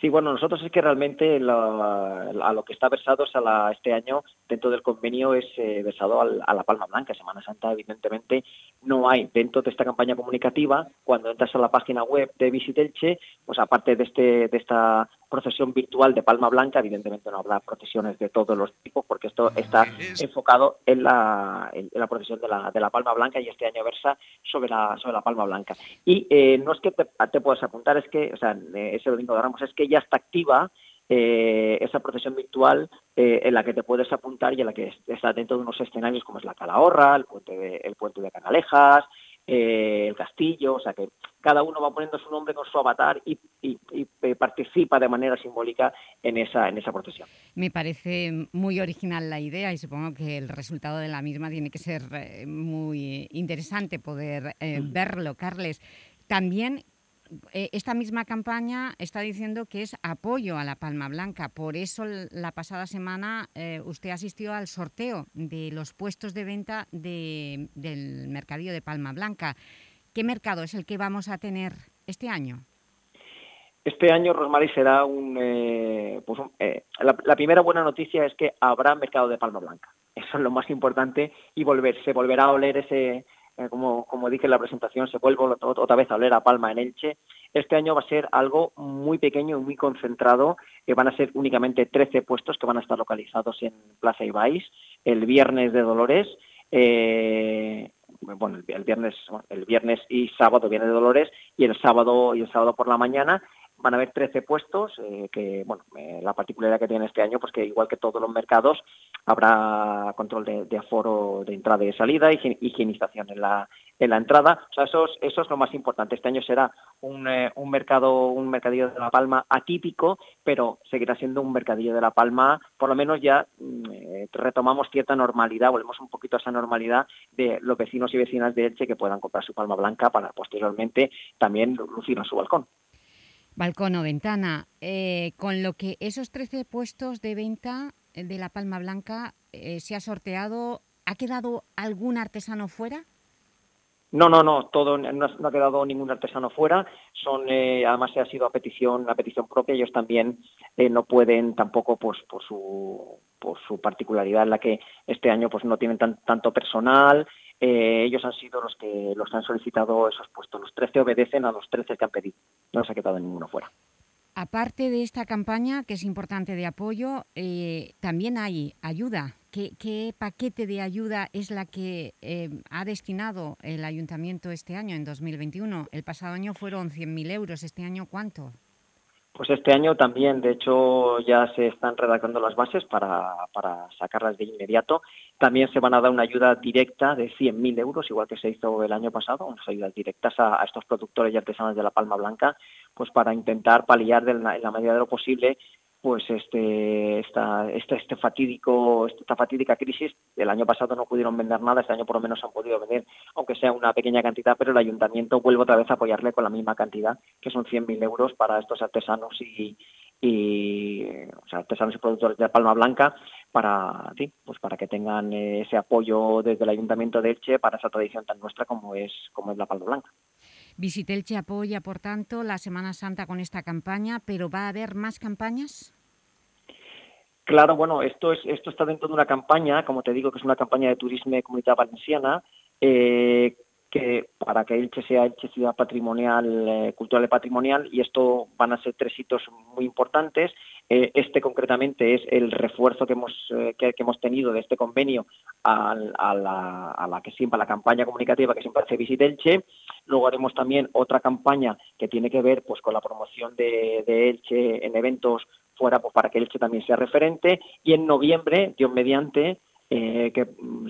Sí, bueno, nosotros es que realmente la, a lo que está versado es a la, este año dentro del convenio es eh, versado al, a la Palma Blanca. Semana Santa, evidentemente, no hay dentro de esta campaña comunicativa. Cuando entras a la página web de Visitelche, pues aparte de, este, de esta procesión virtual de Palma Blanca, evidentemente no habrá procesiones de todos los tipos, porque esto está enfocado en la, en la procesión de la, de la Palma Blanca y este año versa sobre la, sobre la Palma Blanca. Y eh, no es que te, te puedas apuntar, es que, o sea, ese domingo de Ramos, es que ya está activa eh, esa procesión virtual eh, en la que te puedes apuntar y en la que está dentro de unos escenarios como es la Calahorra, el puente de, el puente de Canalejas, eh, el castillo, o sea que cada uno va poniendo su nombre con su avatar y, y, y, participa de manera simbólica en esa, en esa procesión.
Me parece muy original la idea y supongo que el resultado de la misma tiene que ser muy interesante poder eh, mm. verlo, Carles. También eh, esta misma campaña está diciendo que es apoyo a la Palma Blanca. Por eso la pasada semana eh, usted asistió al sorteo de los puestos de venta de, del mercadillo de Palma Blanca. ¿Qué mercado es el que vamos a tener este año?
Este año, Rosmary, será un... Eh, pues un la, la, primera buena noticia es que habrá mercado de Palma Blanca. Eso es lo más importante y volver, se volverá a oler ese, eh, como, dije en la presentación, se vuelve otra vez a oler a Palma en Elche. Este año va a ser algo muy pequeño y muy concentrado, que van a ser únicamente 13 puestos que van a estar localizados en Plaza Ibáis, el viernes de Dolores, eh, bueno, el viernes, el viernes y sábado viene de Dolores y el sábado y el sábado por la mañana van a haber 13 puestos, eh, que bueno, eh, la particularidad que tiene este año, pues que igual que todos los mercados, habrá control de, aforo de entrada y de salida, higienización en la, en la entrada. O sea, eso es, eso es lo más importante. Este año será un, eh, un mercado, un mercadillo de La Palma atípico, pero seguirá siendo un mercadillo de La Palma, por lo menos ya mm, eh, retomamos cierta normalidad, volvemos un poquito a esa normalidad de los vecinos y vecinas de Elche que puedan comprar su palma blanca para posteriormente también lucir en su balcón
balcón o ventana, eh, con lo que esos 13 puestos de venta de la Palma Blanca eh, se ha sorteado, ¿ha quedado algún artesano fuera?
No, no, no, todo no, ha quedado ningún artesano fuera. Son, eh, además, ha sido a petición, a petición propia. Ellos también eh, no pueden tampoco, pues, por su, por su particularidad en la que este año, pues, no tienen tan, tanto personal eh, ellos han sido los que los que han solicitado esos puestos. Los 13 obedecen a los 13 que han pedido. No se ha quedado ninguno fuera.
Aparte de esta campaña, que es importante de apoyo, eh, también hay ayuda. ¿Qué, paquete de ayuda es la que eh, ha destinado el Ayuntamiento este año, en 2021? El pasado año fueron 100.000 euros, ¿este año cuánto?
Pues este año también, de hecho, ya se están redactando las bases para, para sacarlas de inmediato. También se van a dar una ayuda directa de 100.000 euros, igual que se hizo el año pasado, unas ayudas directas a, estos productores y artesanos de la Palma Blanca, pues para intentar paliar de la, en la medida de lo posible pues este esta, este, este fatídico esta fatídica crisis el año pasado no pudieron vender nada este año por lo menos han podido vender aunque sea una pequeña cantidad pero el ayuntamiento vuelve otra vez a apoyarle con la misma cantidad que son 100.000 euros para estos artesanos y, y o sea, artesanos y productores de Palma Blanca para sí, pues para que tengan ese apoyo desde el ayuntamiento de Elche para esa tradición tan nuestra como es como es la Palma Blanca
Visitelche apoya, por tanto, la Semana Santa con esta campaña, pero ¿va a haber más campañas?
Claro, bueno, esto, es, esto está dentro de una campaña, como te digo, que es una campaña de turismo de comunidad valenciana, eh, que para que Elche sea Elche ciudad patrimonial, eh, cultural y patrimonial, y esto van a ser tres hitos muy importantes. Eh, este concretamente es el refuerzo que hemos, que, hemos tenido de este convenio a, la, a que siempre la campaña comunicativa que siempre hace Visit Elche. Luego haremos también otra campaña que tiene que ver pues con la promoción de, Elche en eventos fuera pues, para que Elche también sea referente y en noviembre, Dios mediante, eh, que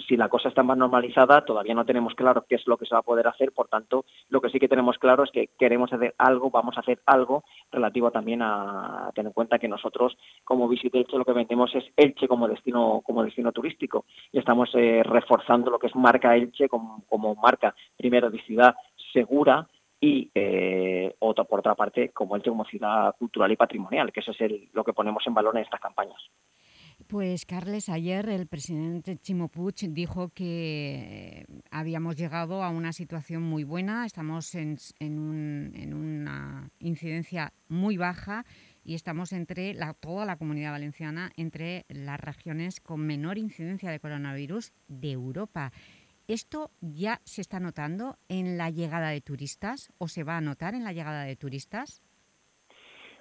si la cosa está más normalizada, todavía no tenemos claro qué es lo que se va a poder hacer, por tanto, lo que sí que tenemos claro es que queremos hacer algo, vamos a hacer algo relativo también a, tener en cuenta que nosotros como Visit Elche lo que vendemos es Elche como destino, como destino turístico y estamos eh, reforzando lo que es marca Elche como, como marca, primero de ciudad segura y eh, otra, por otra parte como el como ciudad cultural y patrimonial, que eso es el, lo que ponemos en valor en estas campañas.
Pues Carles, ayer el presidente Chimo Puig dijo que habíamos llegado a una situación muy buena, estamos en, en, una incidencia muy baja y estamos entre la, toda la comunidad valenciana entre las regiones con menor incidencia de coronavirus de Europa. ¿Esto ya se está notando en la llegada de turistas o se va a notar en la llegada de turistas?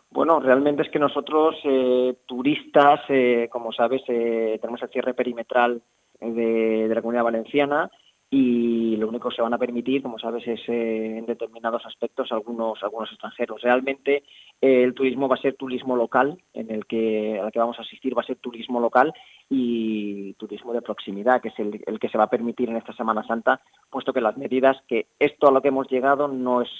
Bueno, realmente es que nosotros, eh, turistas, eh, como sabes, eh, tenemos el cierre perimetral de, la comunidad valenciana y lo único que se van a permitir, como sabes, es en determinados aspectos algunos algunos extranjeros. Realmente el turismo va a ser turismo local, en el que al que vamos a asistir va a ser turismo local y turismo de proximidad, que es el, que se va a permitir en esta Semana Santa, puesto que las medidas que esto a lo que hemos llegado no es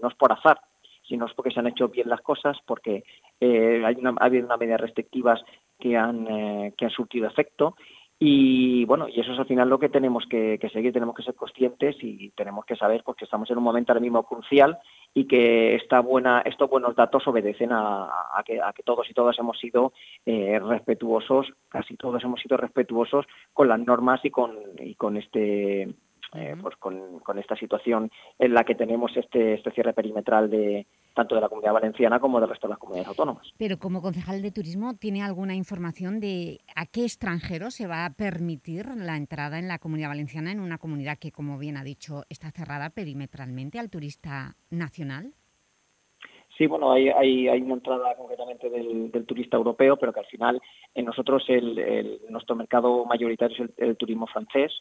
no es por azar, sino es porque se han hecho bien las cosas, porque eh, hay una, ha habido unas medidas restrictivas que han, eh, que han surtido efecto. Y bueno, y eso es al final lo que tenemos que, seguir, tenemos que ser conscientes y tenemos que saber porque estamos en un momento ahora mismo crucial y que esta buena, estos buenos datos obedecen a, que, a que, todos y todas hemos sido eh, respetuosos, casi todos hemos sido respetuosos con las normas y con, y con este eh, pues con, con, esta situación en la que tenemos este, este cierre perimetral de tanto de la Comunidad Valenciana como del resto de las comunidades autónomas.
Pero como concejal de turismo, ¿tiene alguna información de a qué extranjero se va a permitir la entrada en la Comunidad Valenciana en una comunidad que, como bien ha dicho, está cerrada perimetralmente al turista nacional?
Sí, bueno, hay, hay, hay una entrada concretamente del, turista europeo, pero que al final en nosotros el, nuestro mercado mayoritario es el turismo francés,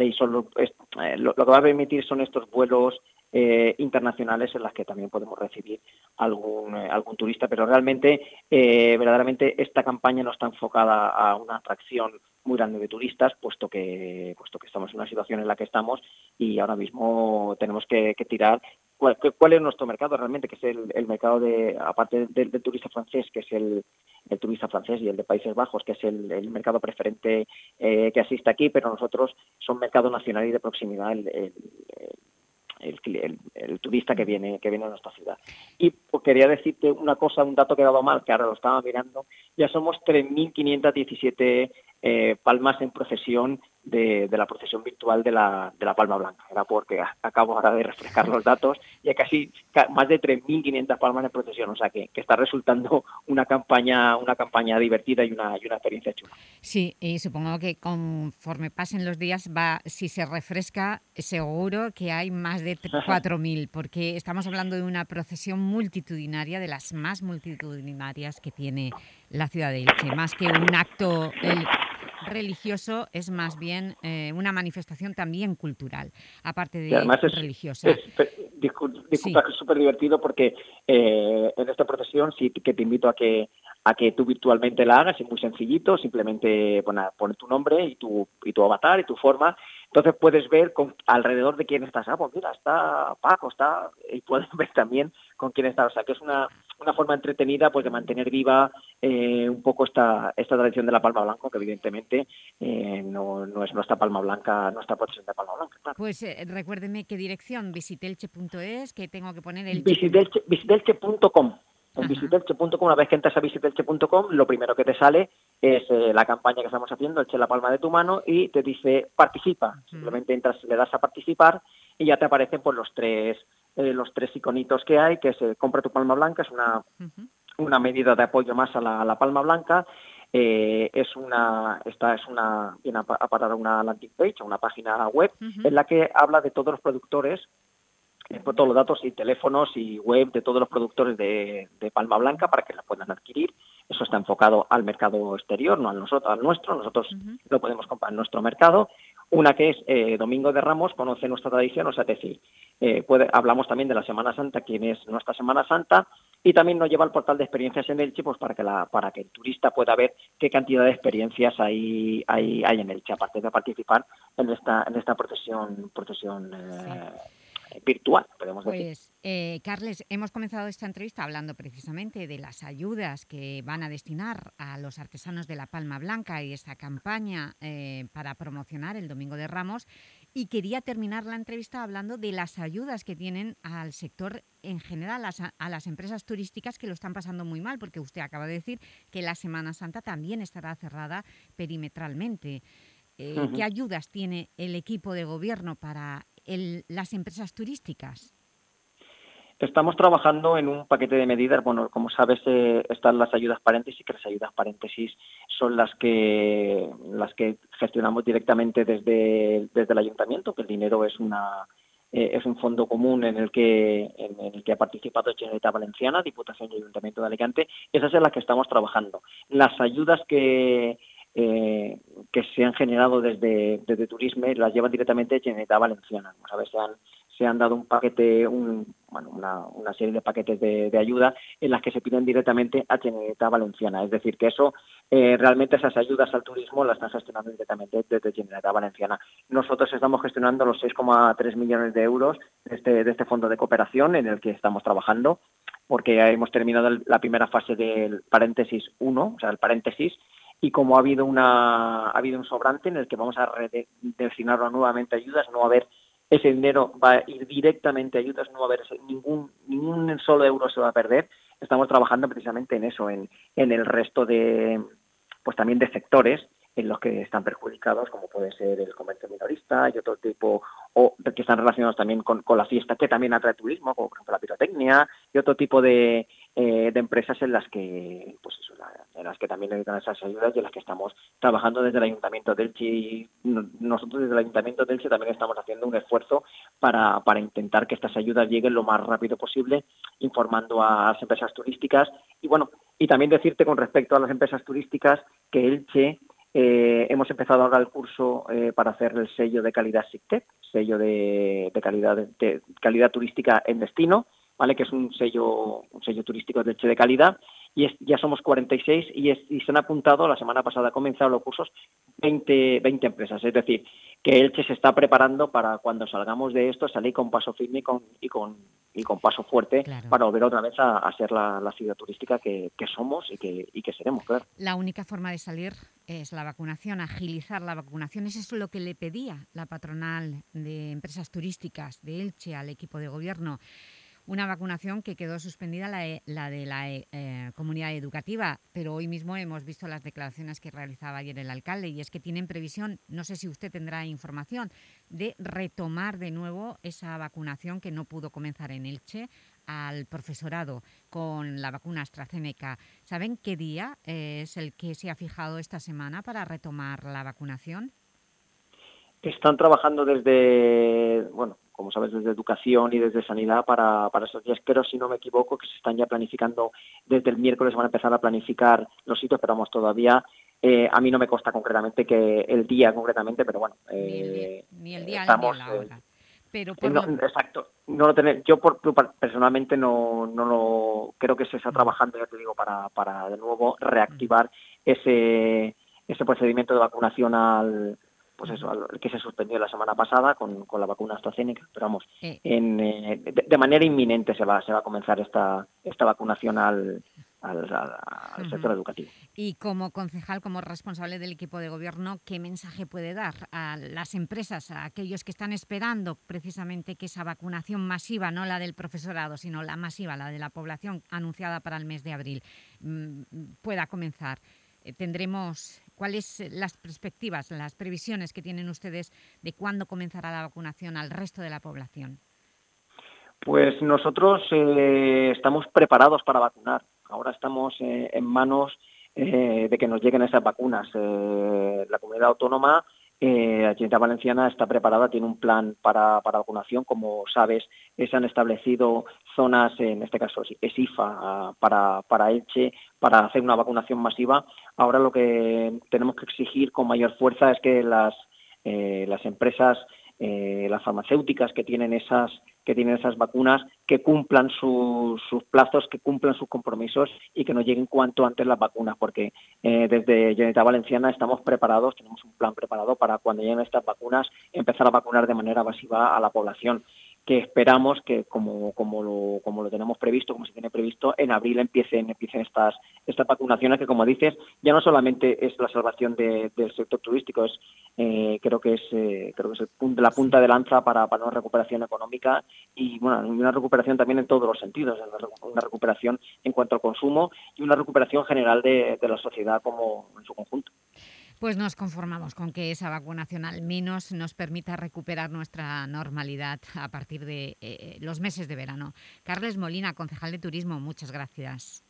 Y son eh, lo, que va a permitir son estos vuelos eh, internacionales en las que también podemos recibir algún, eh, algún turista, pero realmente, verdaderamente, esta campaña no está enfocada a una atracción muy grande de turistas, puesto que, puesto que estamos en una situación en la que estamos y ahora mismo tenemos que, tirar cuál, es nuestro mercado realmente, que es el, mercado de, aparte del, turista francés, que es el, turista francés y el de Países Bajos, que es el, mercado preferente eh, que asiste aquí, pero nosotros son mercado nacional y de proximidad el, el, turista que viene que viene a nuestra ciudad. Y pues, quería decirte una cosa, un dato que he dado mal, que ahora lo estaba mirando, ya somos 3.517 eh, palmas en procesión de, la procesión virtual de la, de la Palma Blanca. Era porque acabo ahora de refrescar los datos y hay casi más de 3.500 palmas en procesión, o sea que, está resultando una campaña una campaña divertida y una, y una experiencia chula.
Sí, y supongo que conforme pasen los días, va si se refresca, seguro que hay más de 4.000, porque estamos hablando de una procesión multitudinaria, de las más multitudinarias que tiene la ciudad de Elche. Más que un acto el, religioso, es más bien eh, una manifestación también cultural, aparte de
Y además es,
religiosa.
es, discu- disculpa, que es súper divertido porque eh, en esta procesión sí que te invito a que a que tú virtualmente la hagas, es muy sencillito, simplemente pon, pon tu nombre y tu, y tu avatar y tu forma, entonces puedes ver con, alrededor de quién estás, ah, pues mira, está Paco, está, y puedes ver también con quién está, o sea que es una, una forma entretenida pues de mantener viva eh, un poco esta, esta tradición de la palma blanca, que evidentemente eh, no, no es nuestra palma blanca, nuestra procesión de palma blanca, claro.
Pues eh, recuérdeme qué dirección, visitelche.es, que tengo que poner el...
Visitelche- visitelche.com. En visitelche.com, una vez que entras a visitelche.com, lo primero que te sale es eh, la campaña que estamos haciendo, eche la palma de tu mano y te dice participa. Simplemente entras, le das a participar y ya te aparecen pues, los tres eh, los tres iconitos que hay, que es eh, compra tu palma blanca, es una, una medida de apoyo más a la, a la palma blanca. Eh, es una esta es una viene a, pa- a parar una landing page, una página web en la que habla de todos los productores eh, por todos los datos y teléfonos y web de todos los productores de, de palma blanca para que la puedan adquirir. Eso está enfocado al mercado exterior, no al, nosotros, al nuestro. Nosotros lo podemos comprar en nuestro mercado. Una que es eh, Domingo de Ramos, conoce nuestra tradición, o sea, es decir, eh, puede, hablamos también de la Semana Santa, quien es nuestra Semana Santa, y también nos lleva al portal de experiencias en Elche, pues para que, la, para que el turista pueda ver qué cantidad de experiencias hay, hay, hay en Elche, aparte de participar en esta, en esta procesión, procesión eh, virtual, podemos decir.
Pues, eh, Carles, hemos comenzado esta entrevista hablando precisamente de las ayudas que van a destinar a los artesanos de la Palma Blanca y esta campaña eh, para promocionar el Domingo de Ramos y quería terminar la entrevista hablando de las ayudas que tienen al sector en general, a, las- a las empresas turísticas que lo están pasando muy mal, porque usted acaba de decir que la Semana Santa también estará cerrada perimetralmente. Eh. ¿Qué ayudas tiene el equipo de gobierno para las empresas turísticas?
Estamos trabajando en un paquete de medidas. Bueno, como sabes, eh, están las ayudas paréntesis, que las ayudas paréntesis son las que las que gestionamos directamente desde, desde el ayuntamiento, que el dinero es una eh, es un fondo común en el que en, el que ha participado Generalitat Valenciana, Diputación y Ayuntamiento de Alicante. Esas en las que estamos trabajando. Las ayudas que eh, que se han generado desde, desde Turisme las llevan directamente Generalitat Valenciana. Como sabes, se han, se han dado un paquete, un, bueno, una, serie de paquetes de, ayuda en las que se piden directamente a Generalitat Valenciana. Es decir, que eso, eh, realmente esas ayudas al turismo las están gestionando directamente desde Generalitat Valenciana. Nosotros estamos gestionando los 6,3 millones de euros de este, de este fondo de cooperación en el que estamos trabajando, porque ya hemos terminado la primera fase del paréntesis 1, o sea, el paréntesis, y como ha habido una ha habido un sobrante en el que vamos a destinarlo nuevamente a ayudas, no va a haber ese dinero va a ir directamente a ayudas, no va a haber ningún ningún solo euro se va a perder. Estamos trabajando precisamente en eso, en, en el resto de pues también de sectores en los que están perjudicados, como puede ser el comercio minorista y otro tipo, o que están relacionados también con, con la fiesta, que también atrae turismo, como por ejemplo la pirotecnia y otro tipo de, eh, de empresas en las que, pues eso, la- en las que también necesitan esas ayudas y en las que estamos trabajando desde el Ayuntamiento de Elche. Y no- nosotros desde el Ayuntamiento de Elche también estamos haciendo un esfuerzo para, para intentar que estas ayudas lleguen lo más rápido posible, informando a las empresas turísticas. Y bueno, y también decirte con respecto a las empresas turísticas que Elche eh, hemos empezado ahora el curso eh, para hacer el sello de calidad SICTEC, sello de, de calidad de calidad turística en destino, ¿vale? Que es un sello un sello turístico de Elche de calidad y es- ya somos 46 y, es- y se han apuntado, la semana pasada han comenzado los cursos 20, 20 empresas, es decir, que Elche se está preparando para cuando salgamos de esto salir con paso firme y con, y con, y con paso fuerte para volver otra vez a, a ser la, la ciudad turística que, que somos y que, y que seremos, claro.
La única forma de salir es la vacunación, agilizar la vacunación. Eso es lo que le pedía la patronal de empresas turísticas de Elche al equipo de gobierno. Una vacunación que quedó suspendida la, e- la de la eh, comunidad educativa, pero hoy mismo hemos visto las declaraciones que realizaba ayer el alcalde y es que tienen previsión, no sé si usted tendrá información, de retomar de nuevo esa vacunación que no pudo comenzar en Elche al profesorado con la vacuna AstraZeneca. ¿Saben qué día es el que se ha fijado esta semana para retomar la vacunación?
Están trabajando desde, bueno, como sabes, desde educación y desde sanidad para, para esos días, pero si no me equivoco, que se están ya planificando, desde el miércoles van a empezar a planificar los sitios, pero vamos, todavía eh, a mí no me consta concretamente que el día concretamente, pero bueno, eh,
ni el día,
estamos,
ni la hora. Pero
eh,
por
no,
lo-
exacto. No lo tener, yo por- personalmente no, no lo creo que se está trabajando, ya te digo, para, para de nuevo reactivar ese, ese procedimiento de vacunación al pues eso, al que se suspendió la semana pasada con, con la vacuna AstraZeneca, pero vamos,
Eh.
en, eh, de, de manera inminente se va, se va a comenzar esta, esta vacunación al, al, al- al
Ujú.
sector educativo.
Y como concejal, como responsable del equipo de gobierno, ¿qué mensaje puede dar a las empresas, a aquellos que están esperando precisamente que esa vacunación masiva, no la del profesorado, sino la masiva, la de la población anunciada para el mes de abril, mm, pueda comenzar? Eh, Tendremos, ¿cuáles las perspectivas, las previsiones que tienen ustedes de cuándo comenzará la vacunación al resto de la población?
Pues nosotros eh, estamos preparados para vacunar. Ahora estamos eh, en manos de que nos lleguen esas vacunas. La comunidad autónoma, la Generalitat Valenciana está preparada, tiene un plan para, para vacunación. Como sabes, se han establecido zonas, en este caso es IFA, para, para Elche, para hacer una vacunación masiva. Ahora lo que tenemos que exigir con mayor fuerza es que las, eh, las empresas eh, las farmacéuticas que tienen esas que tienen esas vacunas que cumplan sus, sus plazos, que cumplan sus compromisos y que nos lleguen cuanto antes las vacunas, porque eh, desde Generalitat Valenciana estamos preparados, tenemos un plan preparado para cuando lleguen estas vacunas empezar a vacunar de manera masiva a la población que esperamos que como, como, lo, como lo tenemos previsto, como se tiene previsto, en abril empiecen, empiecen estas, estas vacunaciones que, como dices, ya no solamente es la salvación de- del sector turístico, es eh, creo que es eh, creo que es punto- la punta de lanza para, para una recuperación económica y bueno, una recuperación también en todos los sentidos, una recuperación en cuanto al consumo y una recuperación general de, de la sociedad como en su conjunto.
Pues nos conformamos con que esa vacunación al menos nos permita recuperar nuestra normalidad a partir de eh, los meses de verano. Carles Molina, concejal de Turismo, muchas gracias.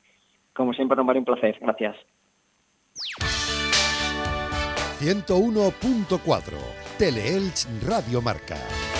Como siempre, un placer. Gracias.
101.4 Teleelch Radio Marca.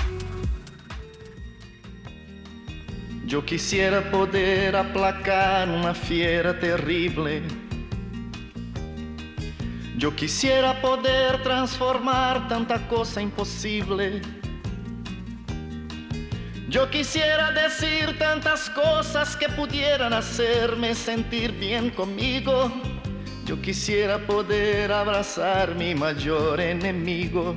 Yo quisiera poder aplacar una fiera terrible. Yo quisiera poder transformar tanta cosa imposible. Yo quisiera decir tantas cosas que pudieran hacerme sentir bien conmigo. Yo quisiera poder abrazar mi mayor enemigo.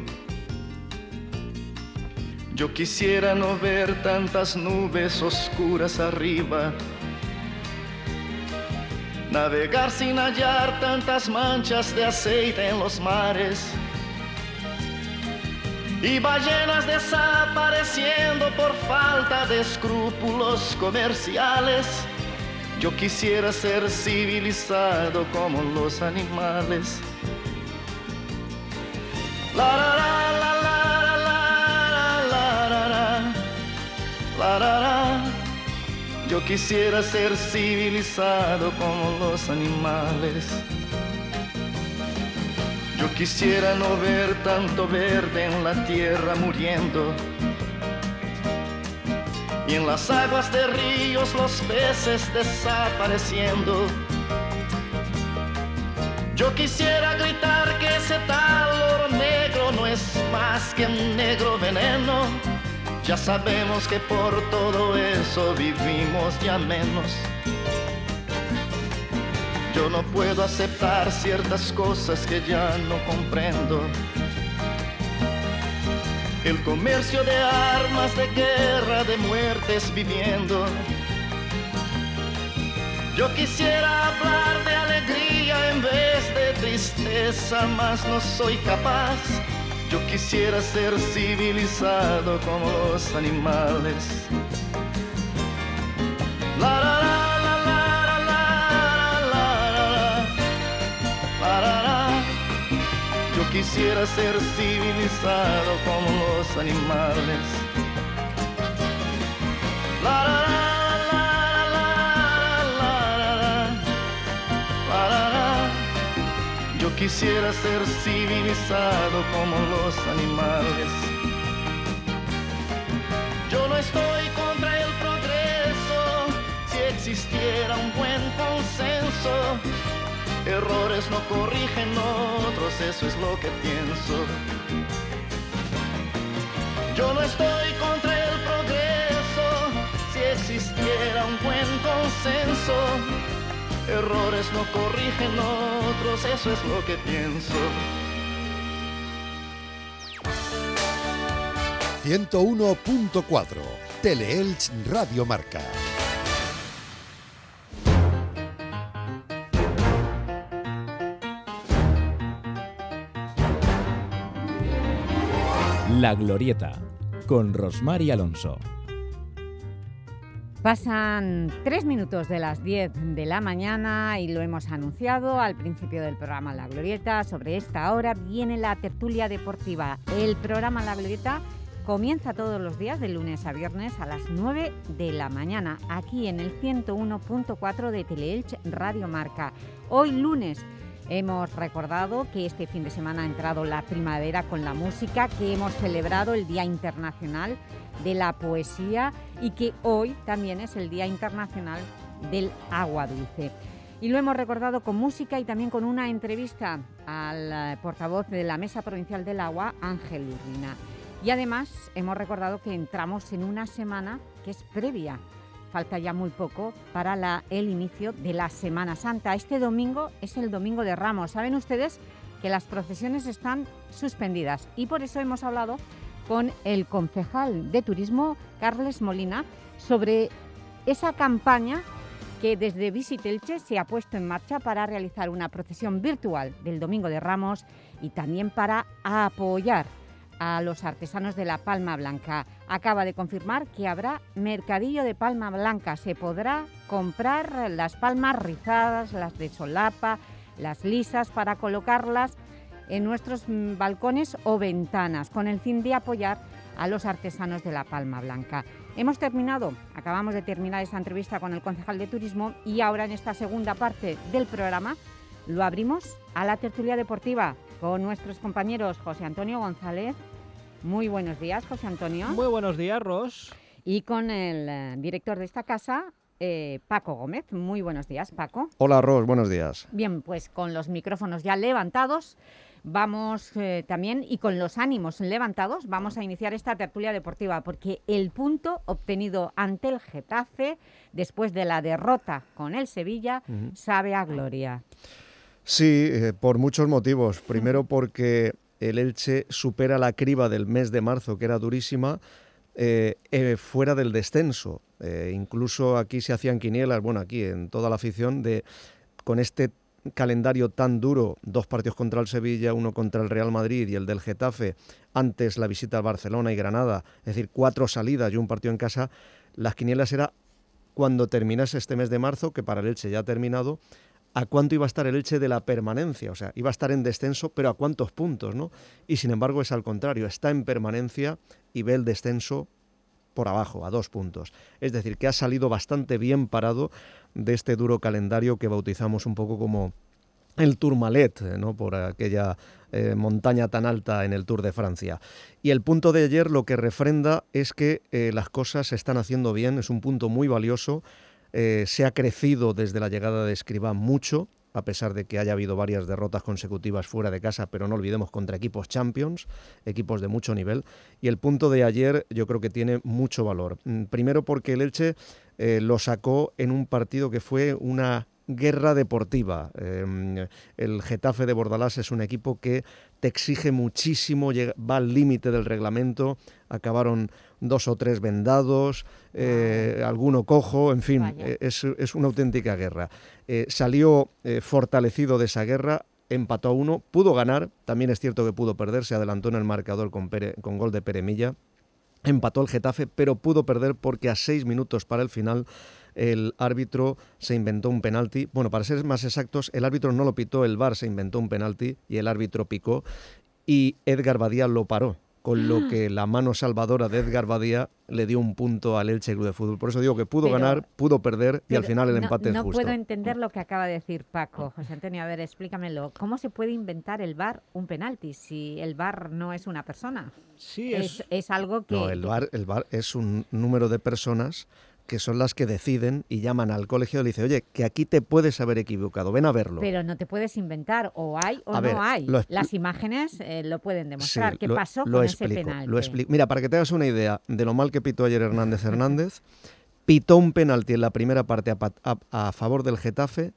Yo quisiera no ver tantas nubes oscuras arriba. Navegar sin hallar tantas manchas de aceite en los mares. Y ballenas desapareciendo por falta de escrúpulos comerciales. Yo quisiera ser civilizado como los animales. La. Yo quisiera ser civilizado como los animales. Yo quisiera no ver tanto verde en la tierra muriendo. Y en las aguas de ríos los peces desapareciendo. Yo quisiera gritar que ese tal oro negro no es más que un negro veneno. Ya sabemos que por todo eso vivimos ya menos. Yo no puedo aceptar ciertas cosas que ya no comprendo. El comercio de armas, de guerra, de muertes viviendo. Yo quisiera hablar de alegría en vez de tristeza, mas no soy capaz. Yo quisiera ser civilizado como los animales. La, la, la. Yo quisiera ser civilizado como los animales. La, la, la. Quisiera ser civilizado como los animales. Yo no estoy contra el progreso si existiera un buen consenso. Errores no corrigen otros, eso es lo que pienso. Yo no estoy contra el progreso si existiera un buen consenso. Errores no corrigen otros, eso es lo que pienso.
101.4 Teleelch Radio Marca.
La Glorieta, con Rosmar y Alonso.
Pasan tres minutos de las 10 de la mañana y lo hemos anunciado al principio del programa La Glorieta. Sobre esta hora viene la tertulia deportiva. El programa La Glorieta comienza todos los días de lunes a viernes a las 9 de la mañana aquí en el 101.4 de Teleelch Radio Marca. Hoy lunes Hemos recordado que este fin de semana ha entrado la primavera con la música, que hemos celebrado el Día Internacional de la Poesía y que hoy también es el Día Internacional del Agua Dulce. Y lo hemos recordado con música y también con una entrevista al eh, portavoz de la Mesa Provincial del Agua, Ángel Urrina. Y además hemos recordado que entramos en una semana que es previa falta ya muy poco para el inicio de la Semana Santa. Este domingo es el Domingo de Ramos. Saben ustedes que las procesiones están suspendidas y por eso hemos hablado con el concejal de Turismo, Carles Molina, sobre esa campaña que desde Visitelche se ha puesto en marcha para realizar una procesión virtual del Domingo de Ramos y también para apoyar a los artesanos de la Palma Blanca. Acaba de confirmar que habrá mercadillo de palma blanca. Se podrá comprar las palmas rizadas, las de solapa, las lisas para colocarlas en nuestros mm, balcones o ventanas con el fin de apoyar a los artesanos de la Palma Blanca. Hemos terminado, acabamos de terminar esta entrevista con el concejal de Turismo y ahora en esta segunda parte del programa lo abrimos a la tertulia deportiva con nuestros compañeros José Antonio González. Muy buenos días, José Antonio.
Muy buenos días, Ros.
y con el eh, director de esta casa, eh, Paco Gómez. Muy buenos días, Paco.
Hola, Ros, buenos días.
Bien, pues con los micrófonos ya levantados, vamos eh, también, y con los ánimos levantados, vamos a iniciar esta tertulia deportiva, porque el punto obtenido ante el Getafe, después de la derrota con el Sevilla, sabe a gloria.
Sí, eh, por muchos motivos. Primero porque el Elche supera la criba del mes de marzo, que era durísima, eh, eh, fuera del descenso. Incluso aquí se hacían quinielas, bueno, aquí en toda la afición, de con este calendario tan duro, dos partidos contra el Sevilla, uno contra el Real Madrid y el del Getafe, antes la visita a Barcelona y Granada, es decir, cuatro salidas y un partido en casa, las quinielas era cuando terminase este mes de marzo, que para el Elche ya ha terminado, a cuánto iba a estar el Elche de la permanencia, o sea, iba a estar en descenso, pero a cuántos puntos, ¿no? Y sin embargo es al contrario, está en permanencia y ve el descenso por abajo, a dos puntos. Es decir, que ha salido bastante bien parado de este duro calendario que bautizamos un poco como el Tourmalet, ¿no? por aquella eh, montaña tan alta en el Tour de Francia. Y el punto de ayer lo que refrenda es que eh, las cosas se están haciendo bien, es un punto muy valioso, eh, se ha crecido desde la llegada de Escribá mucho, a pesar de que haya habido varias derrotas consecutivas fuera de casa, pero no olvidemos contra equipos champions, equipos de mucho nivel. Y el punto de ayer yo creo que tiene mucho valor. Mm, Primero porque el Elche eh, lo sacó en un partido que fue una guerra deportiva. Eh, el Getafe de Bordalás es un equipo que te exige muchísimo, va al límite del reglamento, acabaron dos o tres vendados, eh, alguno cojo, en fin, eh, es, es una auténtica guerra. Eh, salió eh, fortalecido de esa guerra, empató a uno, pudo ganar, también es cierto que pudo perder, se adelantó en el marcador con, Pere- con gol de Peremilla, empató el Getafe, pero pudo perder porque a seis minutos para el final el árbitro se inventó un penalti. Bueno, para ser más exactos, el árbitro no lo pitó, el VAR se inventó un penalti y el árbitro picó y Edgar Badía lo paró, con lo que la mano salvadora de Edgar Badía le dio un punto al Elche Club de Fútbol. Por eso digo que pudo
Pero-
ganar, pudo perder y al final el
no-
empate
no
es justo.
puedo entender lo que acaba de decir Paco. José Antonio, a ver, explícamelo. ¿Cómo se puede inventar el VAR un penalti si el VAR no es una persona?
Sí,
es, es algo que...
No, el VAR, el VAR es un número de personas que son las que deciden y llaman al colegio y le dicen, oye, que aquí te puedes haber equivocado, ven a verlo.
Pero no te puedes inventar, o hay o
A ver,
no hay. Las imágenes eh, lo pueden demostrar.
Sí,
¿Qué
lo-
pasó
lo
con
explico,
ese penalti?
Lo explico. Mira, para que te hagas una idea de lo mal que pitó ayer Hernández Hernández, pitó un penalti en la primera parte a, pat- a- a favor del Getafe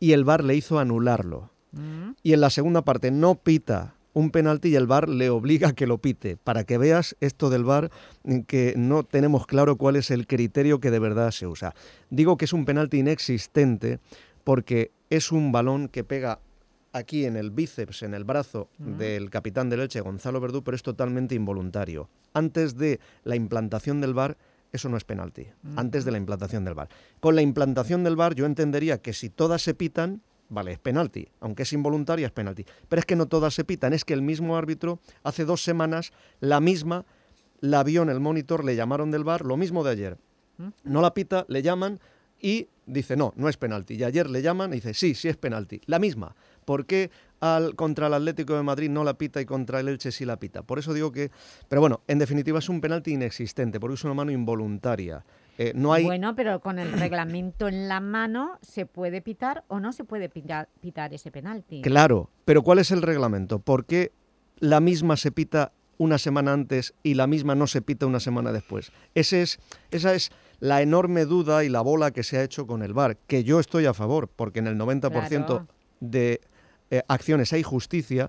y el VAR le hizo anularlo.
Mm.
Y en la segunda parte no pita un penalti y el VAR le obliga a que lo pite. Para que veas esto del VAR, mm, que no tenemos claro cuál es el criterio que de verdad se usa. Digo que es un penalti inexistente porque es un balón que pega aquí en el bíceps, en el brazo del capitán del Elche, Gonzalo Verdú, pero es totalmente involuntario. Antes de la implantación del VAR, eso no es penalti. Antes de la implantación del VAR. Con la implantación del VAR yo entendería que si todas se pitan, vale, es penalti. Aunque es involuntaria, es penalti. Pero es que no todas se pitan. Es que el mismo árbitro, hace dos semanas, la misma, la vio en el monitor, le llamaron del VAR, lo mismo de ayer. No la pita, le llaman y dice, no, no es penalti. Y ayer le llaman y dice, sí, sí es penalti. La misma. ¿Por qué al, contra el Atlético de Madrid no la pita y contra el Elche sí la pita? Por eso digo que... Pero bueno, en definitiva es un penalti inexistente, porque es una mano involuntaria. Eh, no hay...
Bueno, pero con el reglamento en la mano, ¿se puede pitar o no se puede pitar, pitar ese penalti?
Claro, pero ¿cuál es el reglamento? ¿Por qué la misma se pita una semana antes y la misma no se pita una semana después? Ese es, esa es la enorme duda y la bola que se ha hecho con el VAR, que yo estoy a favor, porque en el 90%
Claro.
de eh, acciones hay justicia,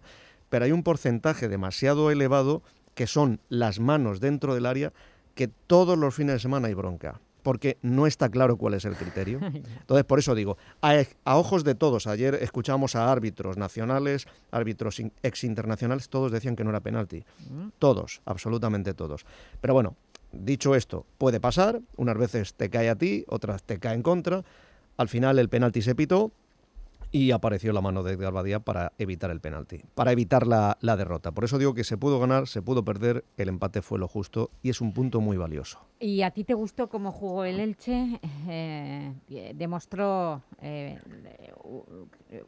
pero hay un porcentaje demasiado elevado que son las manos dentro del área que todos los fines de semana hay bronca, porque no está claro cuál es el criterio. Entonces, por eso digo, a, a ojos de todos, ayer escuchamos a árbitros nacionales, árbitros in- ex internacionales, todos decían que no era penalti. Todos, absolutamente todos. Pero bueno, dicho esto, puede pasar, unas veces te cae a ti, otras te cae en contra. Al final el penalti se pitó y apareció la mano de Edgar Badía para evitar el penalti, para evitar la, la derrota. Por eso digo que se pudo ganar, se pudo perder, el empate fue lo justo y es un punto muy valioso.
¿Y a ti te gustó cómo jugó el Elche? Eh, demostró eh,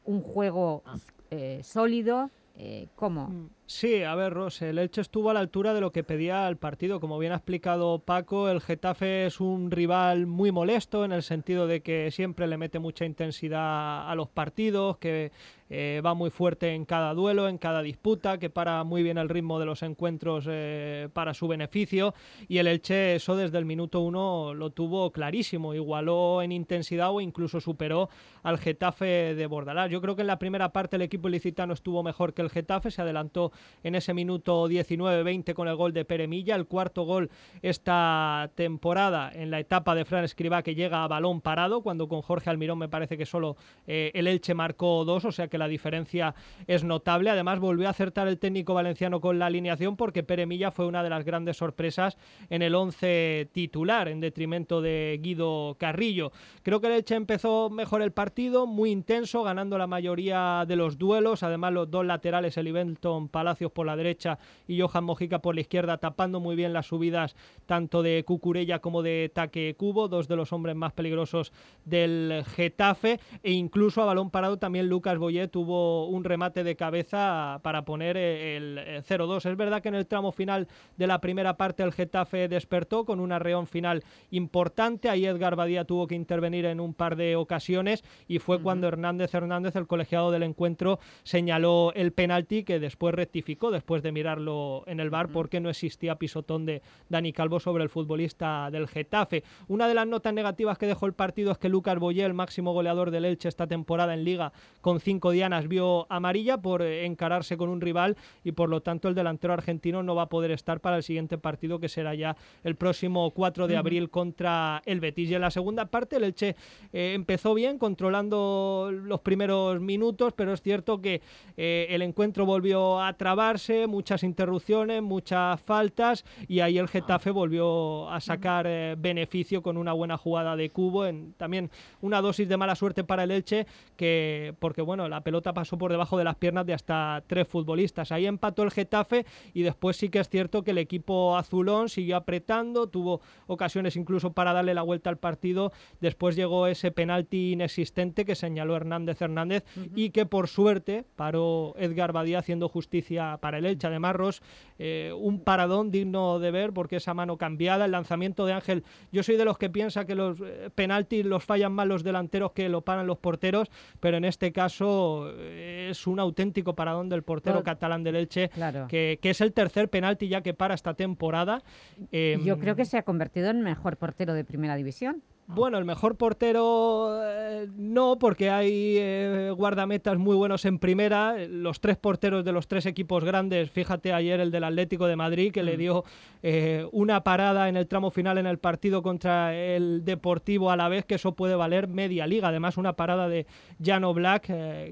un juego eh, sólido. Eh, ¿Cómo?
Sí, a ver, Ros, el Elche estuvo a la altura de lo que pedía el partido. Como bien ha explicado Paco, el Getafe es un rival muy molesto en el sentido de que siempre le mete mucha intensidad a los partidos, que eh, va muy fuerte en cada duelo, en cada disputa, que para muy bien el ritmo de los encuentros eh, para su beneficio. Y el Elche, eso desde el minuto uno lo tuvo clarísimo. Igualó en intensidad o incluso superó al Getafe de Bordalás. Yo creo que en la primera parte el equipo ilicitano estuvo mejor que el Getafe, se adelantó en ese minuto 19-20 con el gol de Peremilla, el cuarto gol esta temporada en la etapa de Fran Escribá que llega a balón parado, cuando con Jorge Almirón me parece que solo eh, el Elche marcó dos, o sea que la diferencia es notable. Además volvió a acertar el técnico valenciano con la alineación porque Peremilla fue una de las grandes sorpresas en el 11 titular, en detrimento de Guido Carrillo. Creo que el Elche empezó mejor el partido, muy intenso, ganando la mayoría de los duelos, además los dos laterales, el Iventon Palacios por la derecha y Johan Mojica por la izquierda, tapando muy bien las subidas tanto de Cucurella como de Taque Cubo, dos de los hombres más peligrosos del Getafe, e incluso a balón parado también Lucas Boyet tuvo un remate de cabeza para poner el 0-2. Es verdad que en el tramo final de la primera parte el Getafe despertó con un arreón final importante, ahí Edgar Badía tuvo que intervenir en un par de ocasiones y fue cuando Hernández Hernández, el colegiado del encuentro, señaló el penalti que después rectificó después de mirarlo en el bar porque no existía pisotón de Dani Calvo sobre el futbolista del Getafe. Una de las notas negativas que dejó el partido es que Lucas Boyé, el máximo goleador del Elche esta temporada en Liga, con cinco dianas vio amarilla por encararse con un rival y por lo tanto el delantero argentino no va a poder estar para el siguiente partido que será ya el próximo 4 de abril contra el Betis. Y en la segunda parte el Elche eh, empezó bien controlando los primeros minutos, pero es cierto que eh, el encuentro volvió a trabarse, muchas interrupciones, muchas faltas y ahí el Getafe volvió a sacar beneficio con una buena jugada de Cubo, en, también una dosis de mala suerte para el Elche que porque bueno, la pelota pasó por debajo de las piernas de hasta tres futbolistas. Ahí empató el Getafe y después sí que es cierto que el equipo azulón siguió apretando, tuvo ocasiones incluso para darle la vuelta al partido. Después llegó ese penalti inexistente que señaló Hernández Hernández y que por suerte paró Edgar Badía haciendo justicia para el Elche. Además, Ross, eh, un paradón digno de ver porque esa mano cambiada, el lanzamiento de Ángel. Yo soy de los que piensa que los eh, penaltis los fallan más los delanteros que lo paran los porteros, pero en este caso eh, es un auténtico paradón del portero catalán del Elche, que, es el tercer penalti ya que para esta temporada.
Yo creo que se ha convertido en mejor portero de primera división.
Bueno, el mejor portero eh, no, porque hay eh, guardametas muy buenos en primera. Los tres porteros de los tres equipos grandes, fíjate ayer el del Atlético de Madrid, que le mm. dio eh, una parada en el tramo final en el partido contra el Deportivo a la vez, que eso puede valer media liga. Además, una parada de Jano Black,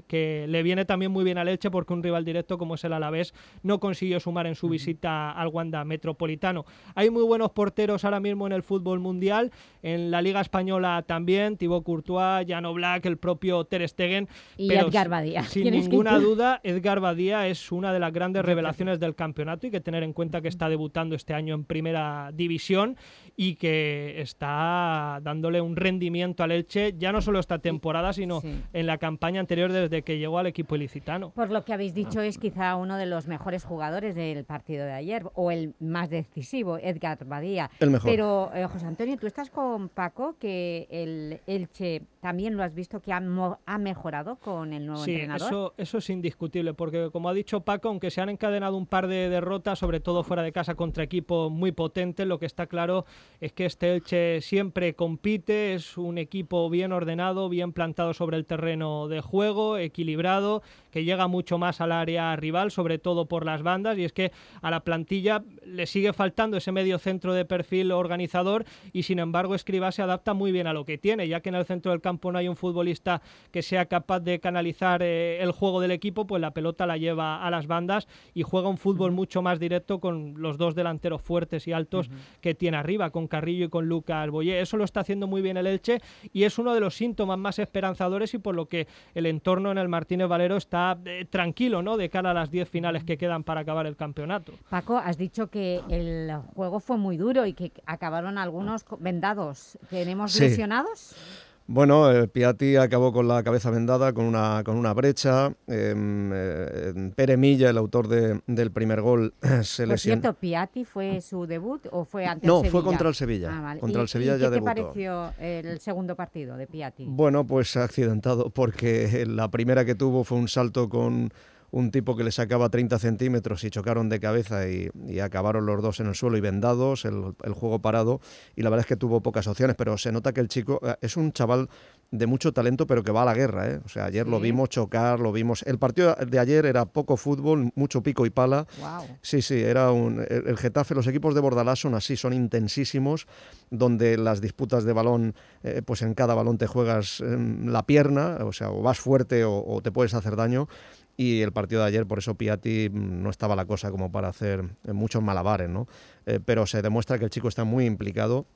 que le viene también muy bien a leche porque un rival directo como es el Alavés no consiguió sumar en su visita al Wanda Metropolitano. Hay muy buenos porteros ahora mismo en el fútbol mundial. En la Liga española también, Thibaut Courtois, Jano Black, el propio Ter Stegen.
Y Edgar Badía.
Sin ninguna duda, Edgar Badía es una de las grandes revelaciones del campeonato. y que tener en cuenta que está debutando este año en primera división y que está dándole un rendimiento al Elche, ya no solo esta temporada, sino en la campaña anterior desde que llegó al equipo ilicitano.
Por lo que habéis dicho, es quizá uno de los mejores jugadores del partido de ayer, o el más decisivo, Edgar Badía.
El mejor.
Pero, eh, José Antonio, tú estás con Paco, que el Elche también lo has visto que ha, ha mejorado con el nuevo entrenador.
Sí, eso, eso es indiscutible, porque como ha dicho Paco, aunque se han encadenado un par de derrotas, sobre todo fuera de casa contra equipos muy potentes, lo que está claro es que este Elche siempre compite, es un equipo bien ordenado, bien plantado sobre el terreno de juego, equilibrado, que llega mucho más al área rival, sobre todo por las bandas, y es que a la plantilla le sigue faltando ese medio centro de perfil organizador y sin embargo Escriba se adapta muy bien a lo que tiene, ya que en el centro del campo no hay un futbolista que sea capaz de canalizar eh, el juego del equipo, pues la pelota la lleva a las bandas y juega un fútbol mucho más directo con los dos delanteros fuertes y altos que tiene arriba, con Carrillo y con Lucas Boyé. Eso lo está haciendo muy bien el Elche y es uno de los síntomas más esperanzadores y por lo que el entorno en el Martínez Valero está eh, tranquilo ¿no? de cara a las 10 finales que quedan para acabar el campeonato.
Paco, has dicho que el juego fue muy duro y que acabaron algunos vendados. ¿Tenemos lesionados?
Bueno, eh, Piatti acabó con la cabeza vendada, con una, con una brecha. Em, eh, Pere Milla, el autor de- del primer gol, se
Por
lesionó.
cierto, ¿Piatti fue su debut o fue ante
No,
el Sevilla?
fue contra el Sevilla.
Ah, vale.
Contra
¿Y-
el Sevilla
y
ya
¿Qué te pareció el segundo partido de Piatti?
Bueno, pues accidentado, porque la primera que tuvo fue un salto con un tipo que le sacaba 30 centímetros y chocaron de cabeza y, y acabaron los dos en el suelo y vendados, el, el juego parado, y la verdad es que tuvo pocas opciones, pero se nota que el chico eh, es un chaval de mucho talento, pero que va a la guerra, ¿eh? O sea, ayer lo vimos chocar, lo vimos... El partido de ayer era poco fútbol, mucho pico y pala.
Wow.
Sí, sí, era un... El, el Getafe, los equipos de Bordalás son así, son intensísimos, donde las disputas de balón, eh, pues en cada balón te juegas em, la pierna, o sea, o vas fuerte o, o te puedes hacer daño. Y el partido de ayer, por eso Piatti mm, no estaba la cosa como para hacer eh, muchos malabares, ¿no? Eh, pero se demuestra que el chico está muy implicado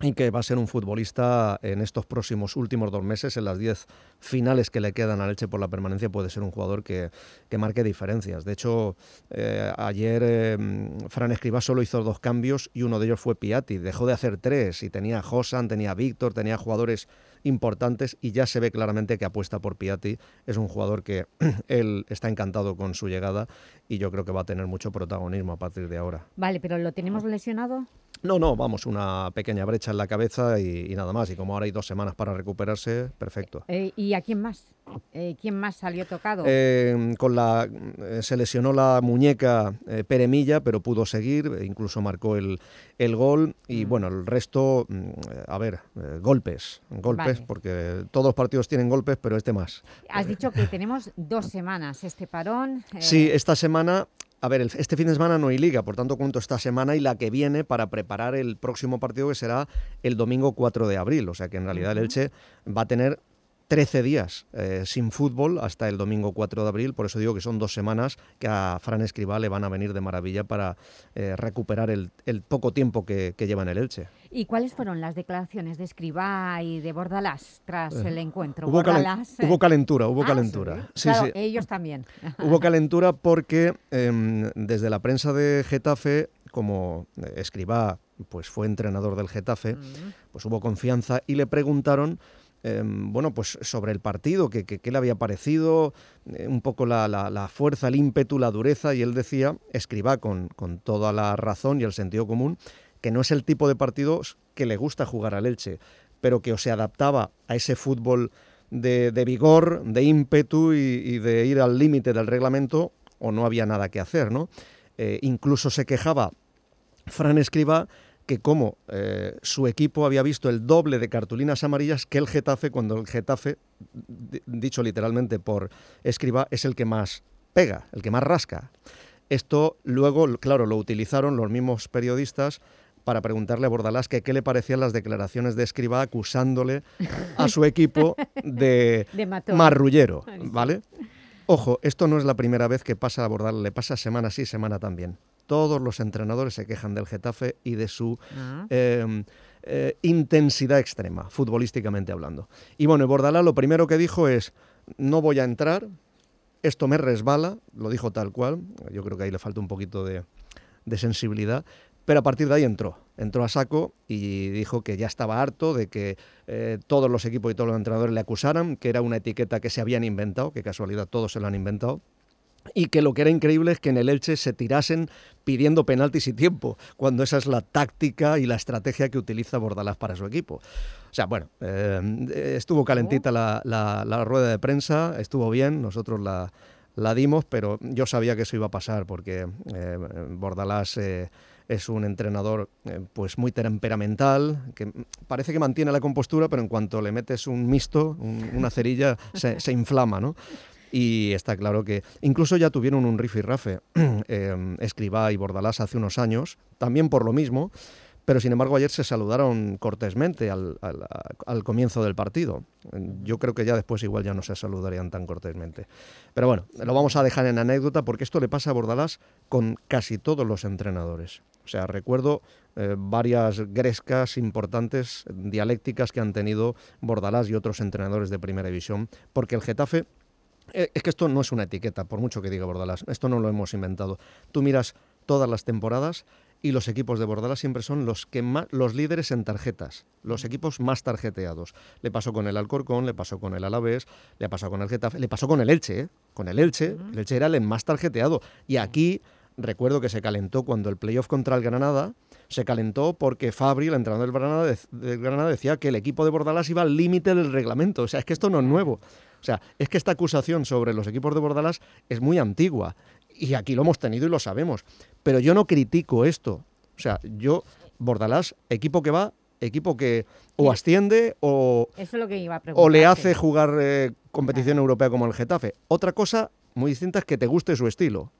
y que va a ser un futbolista en estos próximos últimos dos meses, en las 10 finales que le quedan a Leche por la permanencia, puede ser un jugador que, que marque diferencias. De hecho, eh, ayer mm, Fran Escribá solo hizo dos cambios y uno de ellos fue Piatti. Dejó de hacer tres y tenía a Josan, tenía a Víctor, tenía jugadores importantes y ya se ve claramente que apuesta por Piatti. Es un jugador que él está encantado con su llegada y yo creo que va a tener mucho protagonismo a partir de ahora.
Vale, pero ¿lo tenemos lesionado?
No, no, vamos, una pequeña brecha en la cabeza y, y nada más. Y como ahora hay dos semanas para recuperarse, perfecto.
Eh, ¿Y a quién más? Eh, ¿Quién más salió tocado?
Eh, con la, se lesionó la muñeca Peremilla, pero pudo seguir, e incluso marcó el, el gol. Y bueno, el resto, mm, a ver, golpes, golpes,
Vale.
porque todos los partidos tienen golpes, pero este más.
Has dicho que tenemos dos semanas este parón.
Sí, esta semana, a ver, este fin de semana no hay liga, por tanto cuento esta semana y la que viene para preparar el próximo partido que será el domingo 4 de abril. O sea que en realidad el Elche va a tener 13 días eh, sin fútbol hasta el domingo 4 de abril, por eso digo que son dos semanas que a Fran Escribá le van a venir de maravilla para eh, recuperar el, el poco tiempo que, que lleva en el Elche.
¿Y cuáles fueron las declaraciones de Escribá y de Bordalás tras
Eh,
el encuentro?
Hubo,
Bordalás,
hubo calentura, hubo
Ah,
calentura.
sí. Claro, ellos también.
Hubo calentura porque em, desde la prensa de Getafe, como Escribá pues fue entrenador del Getafe, pues hubo confianza y le preguntaron em, bueno, pues sobre el partido, que, que- le había parecido, eh, un poco la, la- fuerza, el ímpetu, la dureza, y él decía, Escribá con, toda la razón y el sentido común, que no es el tipo de partidos que le gusta jugar al Elche, pero que o se adaptaba a ese fútbol de, vigor, de ímpetu y, y de ir al límite del reglamento, o no había nada que hacer, ¿no? Eh, incluso se quejaba Fran Escriba que como eh, su equipo había visto el doble de cartulinas amarillas que el Getafe, cuando el Getafe, di- dicho literalmente por Escriba, es el que más pega, el que más rasca. Esto luego, claro, lo utilizaron los mismos periodistas para preguntarle a Bordalás que qué le parecían las declaraciones de Escriba acusándole a su equipo de,
De
marrullero. ¿vale? Ojo, esto no es la primera vez que pasa a Bordalás, le pasa semana sí, semana también. Todos los entrenadores se quejan del Getafe y de su
Ah.
eh, eh, intensidad extrema, futbolísticamente hablando. Y bueno, y Bordalás lo primero que dijo es, no voy a entrar, esto me resbala, lo dijo tal cual, yo creo que ahí le falta un poquito de, de sensibilidad, pero a partir de ahí entró, entró a saco y dijo que ya estaba harto de que eh, todos los equipos y todos los entrenadores le acusaran, que era una etiqueta que se habían inventado, que casualidad todos se lo han inventado, y que lo que era increíble es que en el Elche se tirasen pidiendo penaltis y tiempo, cuando esa es la táctica y la estrategia que utiliza Bordalás para su equipo. O sea, bueno, eh, estuvo calentita la, la- la rueda de prensa, estuvo bien, nosotros la, la dimos, pero yo sabía que eso iba a pasar porque eh, Bordalás eh, es un entrenador eh, pues muy temperamental, que parece que mantiene la compostura, pero en cuanto le metes un mixto, un- una cerilla, se, se inflama, ¿no? Y está claro que incluso ya tuvieron un rifirrafe, eh, Escribá y Bordalás hace unos años, también por lo mismo, pero sin embargo ayer se saludaron cortésmente al, al- comienzo del partido. Yo creo que ya después igual ya no se saludarían tan cortésmente. Pero bueno, lo vamos a dejar en anécdota porque esto le pasa a Bordalás con casi todos los entrenadores. O sea, recuerdo eh, varias grescas importantes, dialécticas que han tenido Bordalás y otros entrenadores de primera división, porque el Getafe Es que esto no es una etiqueta, por mucho que diga Bordalás. Esto no lo hemos inventado. Tú miras todas las temporadas y los equipos de Bordalás siempre son los, que más, los líderes en tarjetas, los equipos más tarjeteados. Le pasó con el Alcorcón, le pasó con el Alavés, le pasó con el Getafe, le pasó con el Elche, ¿eh? con el Elche, el Elche era el más tarjeteado. Y aquí recuerdo que se calentó cuando el playoff contra el Granada, se calentó porque Fabri, el entrenador del Granada, del Granada, decía que el equipo de Bordalás iba al límite del reglamento. O sea, es que esto no es nuevo. O sea, es que esta acusación sobre los equipos de Bordalás es muy antigua. Y aquí lo hemos tenido y lo sabemos. Pero yo no critico esto. O sea, yo, Bordalás, equipo que va, equipo que o asciende o,
Eso es lo que iba a
o le hace jugar eh, competición europea como el Getafe. Otra cosa muy distinta es que te guste su estilo.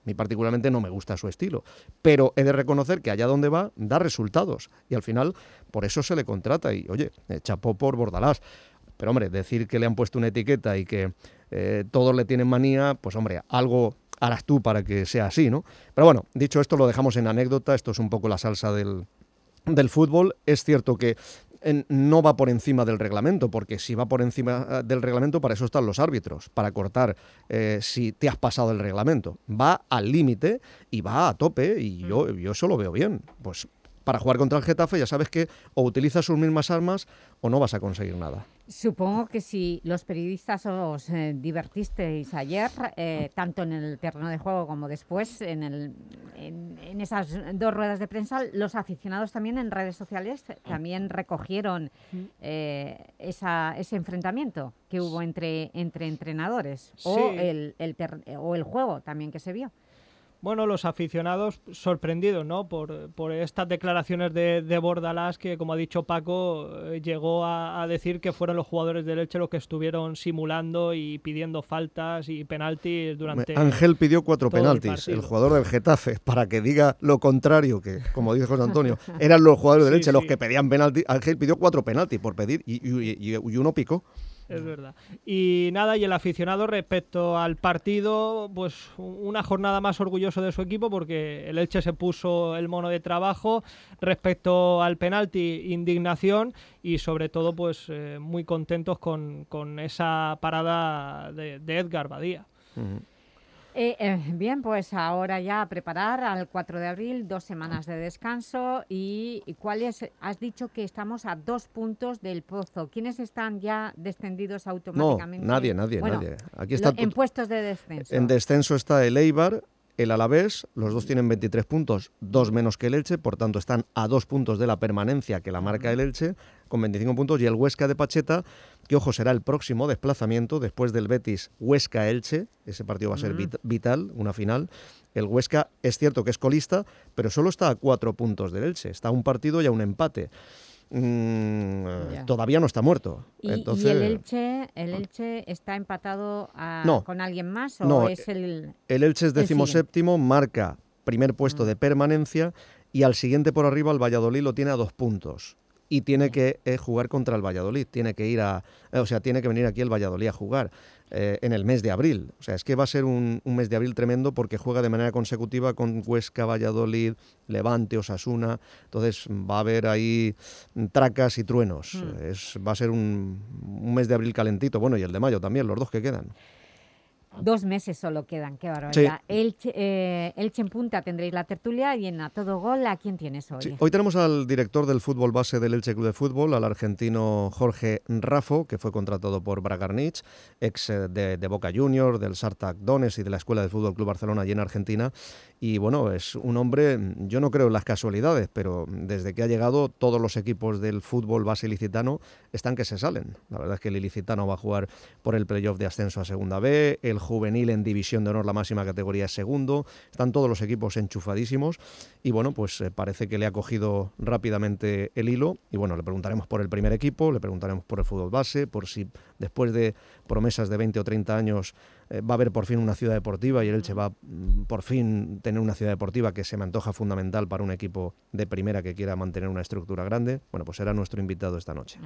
A mí particularmente no me gusta su estilo, pero he de reconocer que allá donde va da resultados y al final por eso se le contrata y oye, eh, chapó por Bordalás. Pero hombre, decir que le han puesto una etiqueta y que eh, todos le tienen manía, pues hombre, algo harás tú para que sea así, ¿no? Pero bueno, dicho esto, lo dejamos en anécdota, esto es un poco la salsa del, del fútbol. Es cierto que en- no va por encima del reglamento, porque si va por encima eh, del reglamento, para eso están los árbitros, para cortar eh, si te has pasado el reglamento. Va al límite y va a tope, y yo, yo eso lo veo bien. Pues para jugar contra el Getafe ya sabes que o utilizas sus mismas armas o no vas a conseguir nada.
Supongo que si los periodistas os eh, divertisteis ayer, eh, tanto en el terreno de juego como después, en, el, en, en esas dos ruedas de prensa, los aficionados también en redes sociales también recogieron eh, esa, ese enfrentamiento que hubo entre, entre entrenadores o, el, el ter- o el juego también que se vio.
Bueno, los aficionados sorprendidos, ¿no? Por, por estas declaraciones de, de Bordalás que, como ha dicho Paco, eh, llegó a, a decir que fueron los jugadores del Elche los que estuvieron simulando y pidiendo faltas y penaltis durante...
Ángel pidió cuatro
el
penaltis, el, jugador del Getafe, para que diga lo contrario, que como dice José Antonio, eran los jugadores del
Sí,
Elche los
sí.
que pedían penalti. Ángel pidió cuatro penaltis por pedir y, y- y- y uno picó.
Es verdad. Y nada, y el aficionado respecto al partido, pues una jornada más orgulloso de su equipo porque el Elche se puso el mono de trabajo. Respecto al penalti, indignación y sobre todo pues eh, muy contentos con, con esa parada de, de Edgar Badía.
Eh, eh, bien, pues ahora ya a preparar al 4 de abril, dos semanas de descanso y, y ¿cuáles? Has dicho que estamos a dos puntos del pozo. ¿Quiénes están ya descendidos
No,
automáticamente?
nadie, nadie,
Bueno,
nadie. Aquí está
lo- en puestos de descenso.
En descenso está el Eibar, el Alavés, los dos tienen 23 puntos, dos menos que el Elche, por tanto están a dos puntos de la permanencia que la marca el Elche, con 25 puntos, y el Huesca de Pacheta, que ojo, será el próximo desplazamiento después del Betis Huesca-Elche, ese partido va a ser vit- vital, una final. El Huesca es cierto que es colista, pero solo está a cuatro puntos del Elche, está a un partido y a un empate. Mm. Todavía no está muerto.
¿Y, el Elche, el Elche está empatado a-
No.
con alguien más o
No,
es el...?
El Elche es
el
décimo
siguiente?
séptimo, marca primer puesto de permanencia y al siguiente por arriba el Valladolid lo tiene a dos puntos. Y tiene que eh, jugar contra el Valladolid, tiene que ir a, eh, o sea, tiene que venir aquí el Valladolid a jugar eh, en el mes de abril. O sea, es que va a ser un, un mes de abril tremendo porque juega de manera consecutiva con Huesca, Valladolid, Levante, Osasuna. Entonces va a haber ahí mm, tracas y truenos.
Hmm.
Es, va a ser un, un mes de abril calentito. Bueno, y el de mayo también, los dos que quedan.
Dos meses solo quedan, qué barbaridad. Elche, eh, Elche en punta tendréis la tertulia y en A Todo Gol, ¿a quién tienes hoy?
Sí, hoy tenemos al director del fútbol base del Elche Club de Fútbol, al argentino Jorge Rafo, que fue contratado por Bragarnich, ex eh, de, de Boca Juniors, del Sartak Donetsk y de la Escuela del Fútbol Club Barcelona allí en Argentina. Y bueno, es un hombre, yo no creo en las casualidades, pero desde que ha llegado todos los equipos del fútbol base ilicitano están que se salen. La verdad es que el ilicitano va a jugar por el playoff de ascenso a Segunda B, el juvenil en División de Honor, la máxima categoría es segundo, están todos los equipos enchufadísimos y bueno, pues eh, parece que le ha cogido rápidamente el hilo y bueno, le preguntaremos por el primer equipo, le preguntaremos por el fútbol base, por si después de promesas de 20 o 30 años eh, va a haber por fin una ciudad deportiva y el Elche va mm, por fin tener una ciudad deportiva que se me antoja fundamental para un equipo de primera que quiera mantener una estructura grande. Bueno, pues será nuestro invitado esta noche.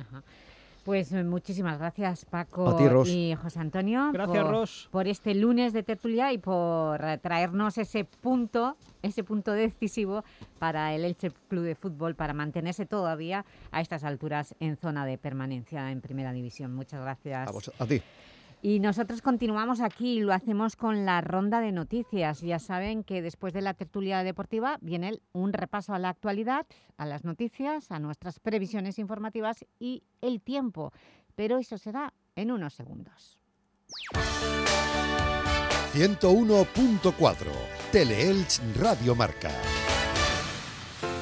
Pues eh, muchísimas gracias Paco
ti,
y José Antonio
Gracias,
por,
Ros.
por este lunes de tertulia y por traernos ese punto, ese punto decisivo para el Elche Club de Fútbol para mantenerse todavía a estas alturas en zona de permanencia en Primera División. Muchas gracias.
A, vos- a ti.
Y nosotros continuamos aquí y lo hacemos con la ronda de noticias. Ya saben que después de la tertulia deportiva viene un repaso a la actualidad, a las noticias, a nuestras previsiones informativas y el tiempo. Pero eso será en unos segundos.
101.4 Teleelch Radio Marca.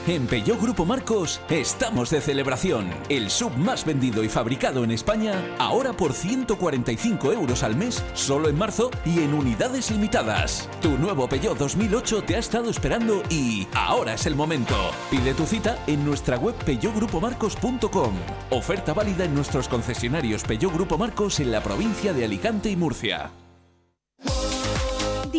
En Peugeot Grupo Marcos estamos de celebración. El sub más vendido y fabricado en España, ahora por 145 euros al mes, solo en marzo y en unidades limitadas. Tu nuevo Peugeot 2008 te ha estado esperando y ahora es el momento. Pide tu cita en nuestra web peugeotgrupomarcos.com. Oferta válida en nuestros concesionarios Peugeot Grupo Marcos en la provincia de Alicante y Murcia.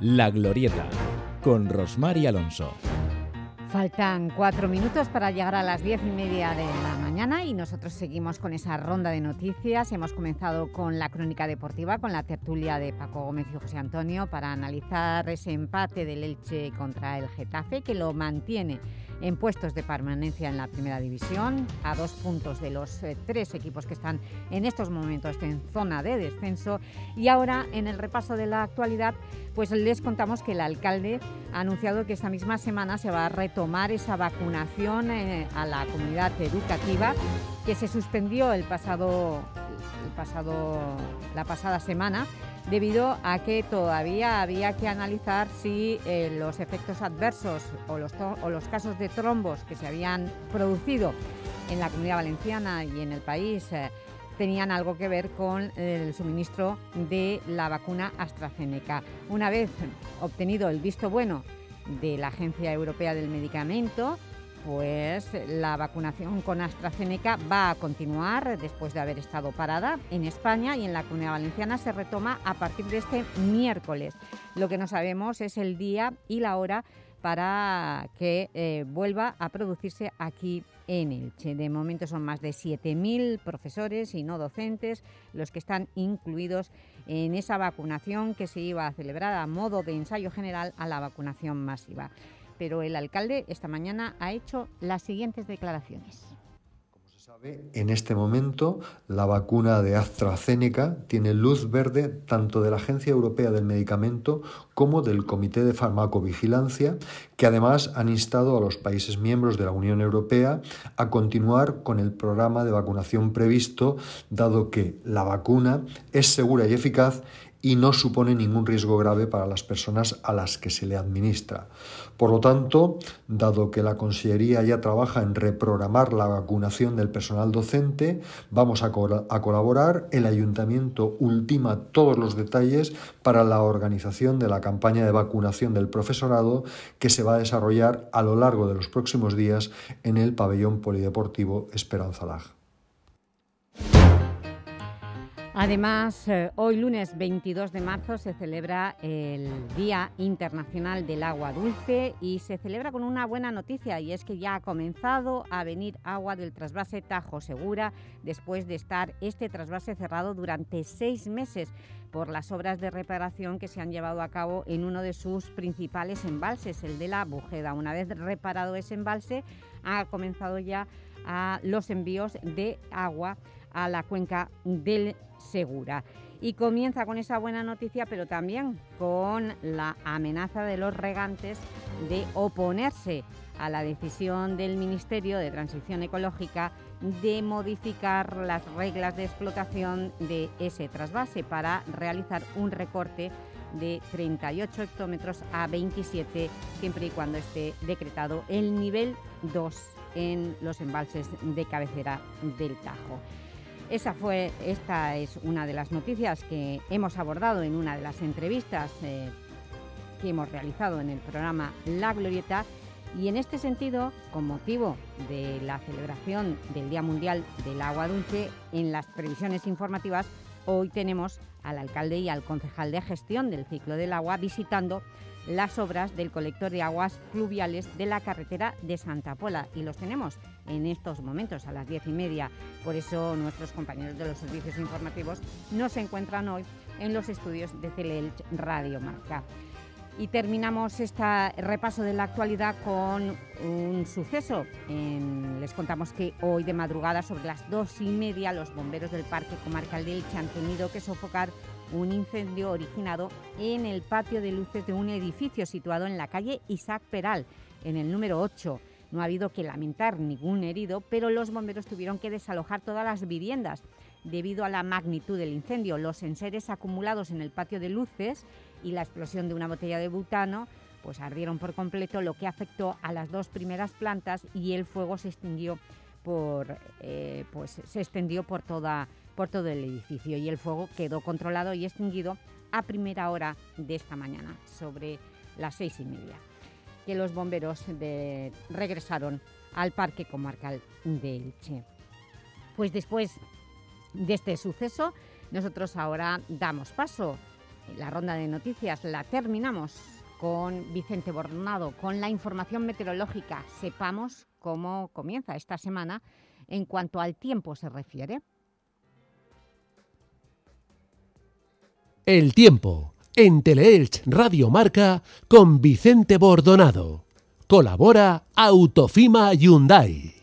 La Glorieta, con Rosmar y Alonso.
Faltan cuatro minutos para llegar a las diez y media de la mañana y nosotros seguimos con esa ronda de noticias. Hemos comenzado con la crónica deportiva, con la tertulia de Paco Gómez y José Antonio para analizar ese empate del Elche contra el Getafe que lo mantiene en puestos de permanencia en la primera división, a dos puntos de los eh, tres equipos que están en estos momentos en zona de descenso. Y ahora, en el repaso de la actualidad, pues les contamos que el alcalde ha anunciado que esta misma semana se va a retomar esa vacunación eh, a la comunidad educativa que se suspendió el pasado, el pasado, la pasada semana debido a que todavía había que analizar si eh, los efectos adversos o los, o los casos de trombos que se habían producido en la Comunidad Valenciana y en el país eh, tenían algo que ver con el suministro de la vacuna AstraZeneca. Una vez obtenido el visto bueno de la Agencia Europea del Medicamento, pues la vacunación con AstraZeneca va a continuar después de haber estado parada en España y en la Comunidad Valenciana se retoma a partir de este miércoles. Lo que no sabemos es el día y la hora para que eh, vuelva a producirse aquí en Elche. De momento son más de 7.000 profesores y no docentes los que están incluidos en esa vacunación que se iba a celebrar a modo de ensayo general a la vacunación masiva pero el alcalde esta mañana ha hecho las siguientes declaraciones.
En este momento, la vacuna de AstraZeneca tiene luz verde tanto de la Agencia Europea del Medicamento como del Comité de Farmacovigilancia, que además han instado a los países miembros de la Unión Europea a continuar con el programa de vacunación previsto, dado que la vacuna es segura y eficaz y no supone ningún riesgo grave para las personas a las que se le administra. Por lo tanto, dado que la Consellería ya trabaja en reprogramar la vacunación del personal docente, vamos a, a, colaborar. El Ayuntamiento ultima todos los detalles para la organización de la campaña de vacunación del profesorado que se va a desarrollar a lo largo de los próximos días en el pabellón polideportivo Esperanza Lag.
Además, eh, hoy lunes 22 de marzo se celebra el Día Internacional del Agua Dulce y se celebra con una buena noticia y es que ya ha comenzado a venir agua del trasvase Tajo Segura después de estar este trasvase cerrado durante seis meses por las obras de reparación que se han llevado a cabo en uno de sus principales embalses, el de la Bujeda. Una vez reparado ese embalse, ha comenzado ya a los envíos de agua a la cuenca del Segura. Y comienza con esa buena noticia, pero también con la amenaza de los regantes de oponerse a la decisión del Ministerio de Transición Ecológica de modificar las reglas de explotación de ese trasvase para realizar un recorte de 38 hectómetros a 27, siempre y cuando esté decretado el nivel 2 en los embalses de cabecera del Tajo. Esa fue, esta es una de las noticias que hemos abordado en una de las entrevistas eh, que hemos realizado en el programa La Glorieta. Y en este sentido, con motivo de la celebración del Día Mundial del Agua Dulce, en las previsiones informativas hoy tenemos al alcalde y al concejal de gestión del ciclo del agua visitando las obras del colector de aguas pluviales de la carretera de Santa Pola y los tenemos en estos momentos a las diez y media. Por eso nuestros compañeros de los servicios informativos no se encuentran hoy en los estudios de Teleelch Radio Marca. Y terminamos este repaso de la actualidad con un suceso. les contamos que hoy de madrugada, sobre las dos y media, los bomberos del Parque Comarcal de Elche han tenido que sofocar un incendio originado en el patio de luces de un edificio situado en la calle Isaac Peral, en el número 8. No ha habido que lamentar ningún herido, pero los bomberos tuvieron que desalojar todas las viviendas debido a la magnitud del incendio. Los enseres acumulados en el patio de luces y la explosión de una botella de butano pues ardieron por completo, lo que afectó a las dos primeras plantas y el fuego se extinguió por, eh, pues, se extendió por, toda, por todo el edificio y el fuego quedó controlado y extinguido a primera hora de esta mañana, sobre las seis y media, que los bomberos regresaron al Parque Comarcal de Elche. Pues después de este suceso, nosotros ahora damos paso. La ronda de noticias la terminamos con Vicente Bornado, con la información meteorológica. Sepamos cómo comienza esta semana en cuanto al tiempo se refiere.
El tiempo en Teleelch Radio Marca con Vicente Bordonado. Colabora Autofima Hyundai.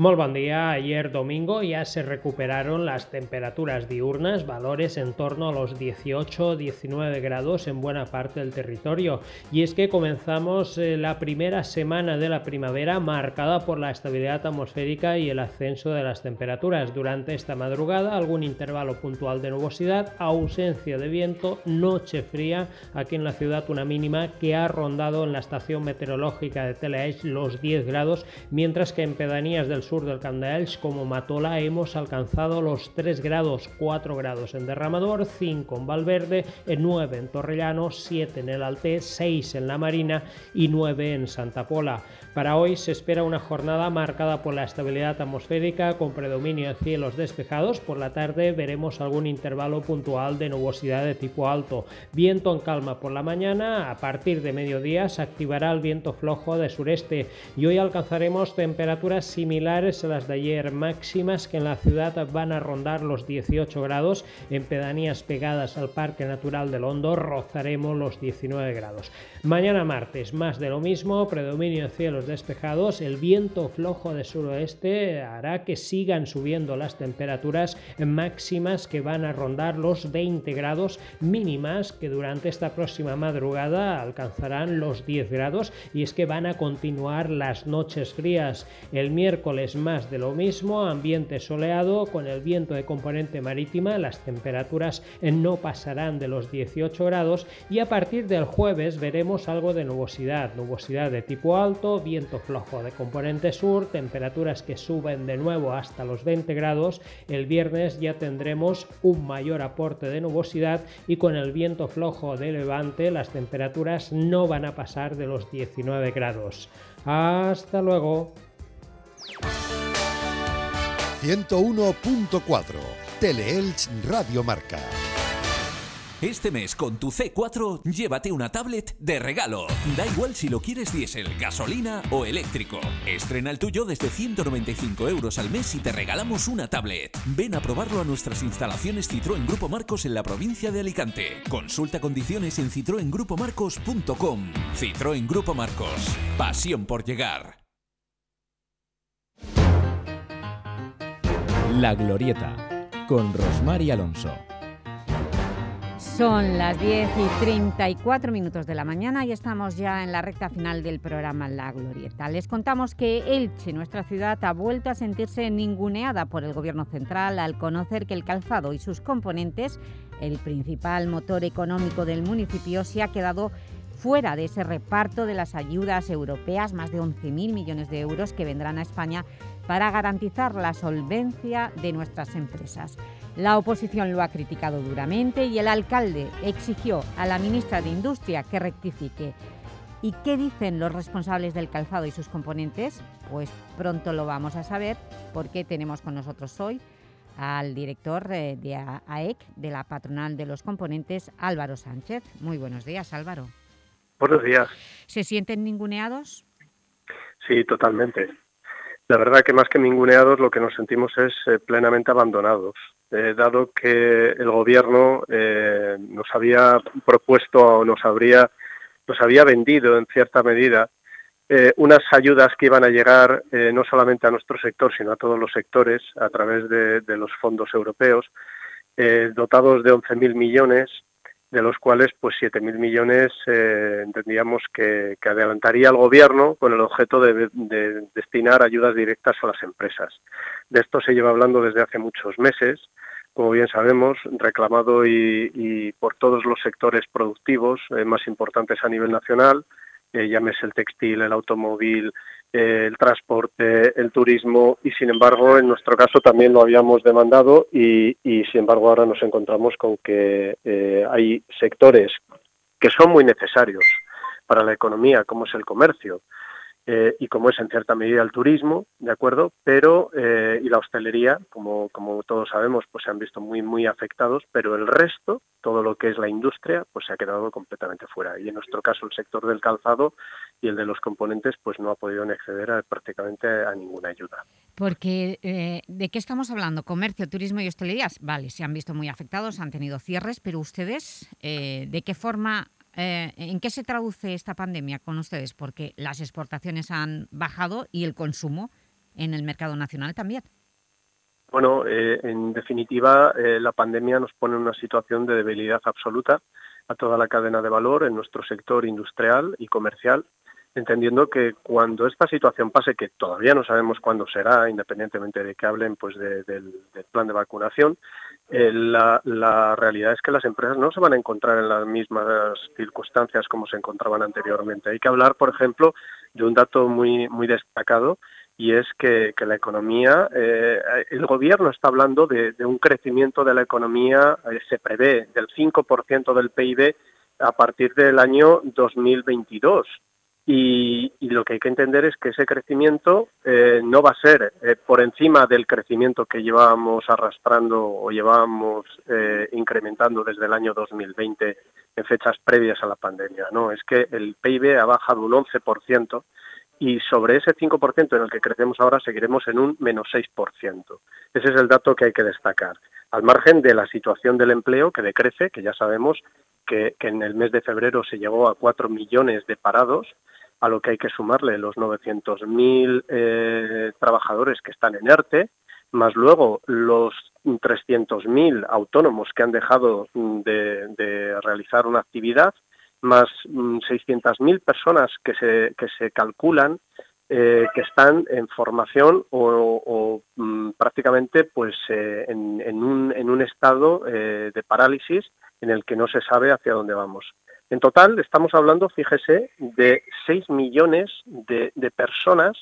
Muy buen día. Ayer domingo ya se recuperaron las temperaturas diurnas, valores en torno a los 18-19 grados en buena parte del territorio. Y es que comenzamos eh, la primera semana de la primavera marcada por la estabilidad atmosférica y el ascenso de las temperaturas. Durante esta madrugada algún intervalo puntual de nubosidad, ausencia de viento, noche fría aquí en la ciudad una mínima que ha rondado en la estación meteorológica de Telaech los 10 grados, mientras que en pedanías del sur del Candaels como Matola hemos alcanzado los 3 grados, 4 grados en Derramador, 5 en Valverde, 9 en Torrellano, 7 en el Alté, 6 en La Marina y 9 en Santa Pola. Para hoy se espera una jornada marcada por la estabilidad atmosférica con predominio de cielos despejados. Por la tarde veremos algún intervalo puntual de nubosidad de tipo alto. Viento en calma por la mañana. A partir de mediodía se activará el viento flojo de sureste y hoy alcanzaremos temperaturas similares a las de ayer máximas que en la ciudad van a rondar los 18 grados. En pedanías pegadas al Parque Natural del Hondo rozaremos los 19 grados. Mañana martes más de lo mismo, predominio de cielos despejados, el viento flojo de suroeste hará que sigan subiendo las temperaturas máximas que van a rondar los 20 grados mínimas que durante esta próxima madrugada alcanzarán los 10 grados y es que van a continuar las noches frías. El miércoles más de lo mismo, ambiente soleado con el viento de componente marítima, las temperaturas no pasarán de los 18 grados y a partir del jueves veremos algo de nubosidad, nubosidad de tipo alto, viento flojo de componente sur, temperaturas que suben de nuevo hasta los 20 grados. El viernes ya tendremos un mayor aporte de nubosidad y con el viento flojo de levante las temperaturas no van a pasar de los 19 grados. Hasta luego.
101.4 Teleelch Radio Marca.
Este mes con tu C4 llévate una tablet de regalo. Da igual si lo quieres diésel, gasolina o eléctrico. Estrena el tuyo desde 195 euros al mes y te regalamos una tablet. Ven a probarlo a nuestras instalaciones Citroën Grupo Marcos en la provincia de Alicante. Consulta condiciones en citroengrupomarcos.com. Citroën Grupo Marcos. Pasión por llegar.
La Glorieta con Rosmar y Alonso.
Son las 10 y 34 minutos de la mañana y estamos ya en la recta final del programa La Glorieta. Les contamos que Elche, nuestra ciudad, ha vuelto a sentirse ninguneada por el Gobierno central al conocer que el calzado y sus componentes, el principal motor económico del municipio, se ha quedado fuera de ese reparto de las ayudas europeas, más de 11.000 millones de euros que vendrán a España para garantizar la solvencia de nuestras empresas. La oposición lo ha criticado duramente y el alcalde exigió a la ministra de Industria que rectifique. ¿Y qué dicen los responsables del calzado y sus componentes? Pues pronto lo vamos a saber porque tenemos con nosotros hoy al director eh, de AEC, de la patronal de los componentes, Álvaro Sánchez. Muy buenos días, Álvaro.
Buenos días.
¿Se sienten ninguneados?
Sí, totalmente. La verdad que más que ninguneados lo que nos sentimos es eh, plenamente abandonados, eh, dado que el gobierno eh, nos había propuesto o nos habría nos había vendido en cierta medida unas ayudas que iban a llegar no solamente a nuestro sector sino a todos los sectores a través de, los fondos europeos dotados de 11.000 millones de los cuales pues 7.000 millones eh, entendíamos que, adelantaría el gobierno con el objeto de, destinar ayudas directas a las empresas. De esto se lleva hablando desde hace muchos meses, como bien sabemos, reclamado y, por todos los sectores productivos eh, más importantes a nivel nacional, eh, llámese el textil, el automóvil, el transporte, el turismo y sin embargo en nuestro caso también lo habíamos demandado y, sin embargo ahora nos encontramos con que eh, hay sectores que son muy necesarios para la economía como es el comercio, eh, y como es en cierta medida el turismo, ¿de acuerdo? Pero, eh, y la hostelería, como, como todos sabemos, pues se han visto muy, muy afectados, pero el resto, todo lo que es la industria, pues se ha quedado completamente fuera. Y en nuestro caso, el sector del calzado y el de los componentes, pues no ha podido acceder a, prácticamente a ninguna ayuda.
Porque, eh, ¿de qué estamos hablando? ¿Comercio, turismo y hostelería? Vale, se han visto muy afectados, han tenido cierres, pero ustedes, ¿de qué forma eh, ¿en qué se traduce esta pandemia con ustedes? Porque las exportaciones han bajado y el consumo en el mercado nacional también.
Bueno, eh, en definitiva, eh, la pandemia nos pone en una situación de debilidad absoluta a toda la cadena de valor en nuestro sector industrial y comercial entendiendo que cuando esta situación pase, que todavía no sabemos cuándo será, independientemente de que hablen pues del, plan de vacunación, eh, la, realidad es que las empresas no se van a encontrar en las mismas circunstancias como se encontraban anteriormente. Hay que hablar, por ejemplo, de un dato muy, muy destacado y es que, la economía, eh, el gobierno está hablando de, un crecimiento de la economía, eh, se prevé del 5% del PIB a partir del año 2022. Y, lo que hay que entender es que ese crecimiento eh, no va a ser eh, por encima del crecimiento que llevábamos arrastrando o llevábamos eh, incrementando desde el año 2020 en fechas previas a la pandemia. No, es que el PIB ha bajado un 11% y sobre ese 5% en el que crecemos ahora seguiremos en un menos 6%. Ese es el dato que hay que destacar. Al margen de la situación del empleo que decrece, que ya sabemos que, que en el mes de febrero se llegó a 4 millones de parados, a lo que hay que sumarle los 900.000 eh, trabajadores que están en ERTE, más luego los 300.000 autónomos que han dejado de, realizar una actividad, más 600.000 mm, personas que se, que se calculan eh, que están en formación o, mm, prácticamente pues eh, en, un, en, un, estado de parálisis en el que no se sabe hacia dónde vamos. En total estamos hablando, fíjese, de 6 millones de, personas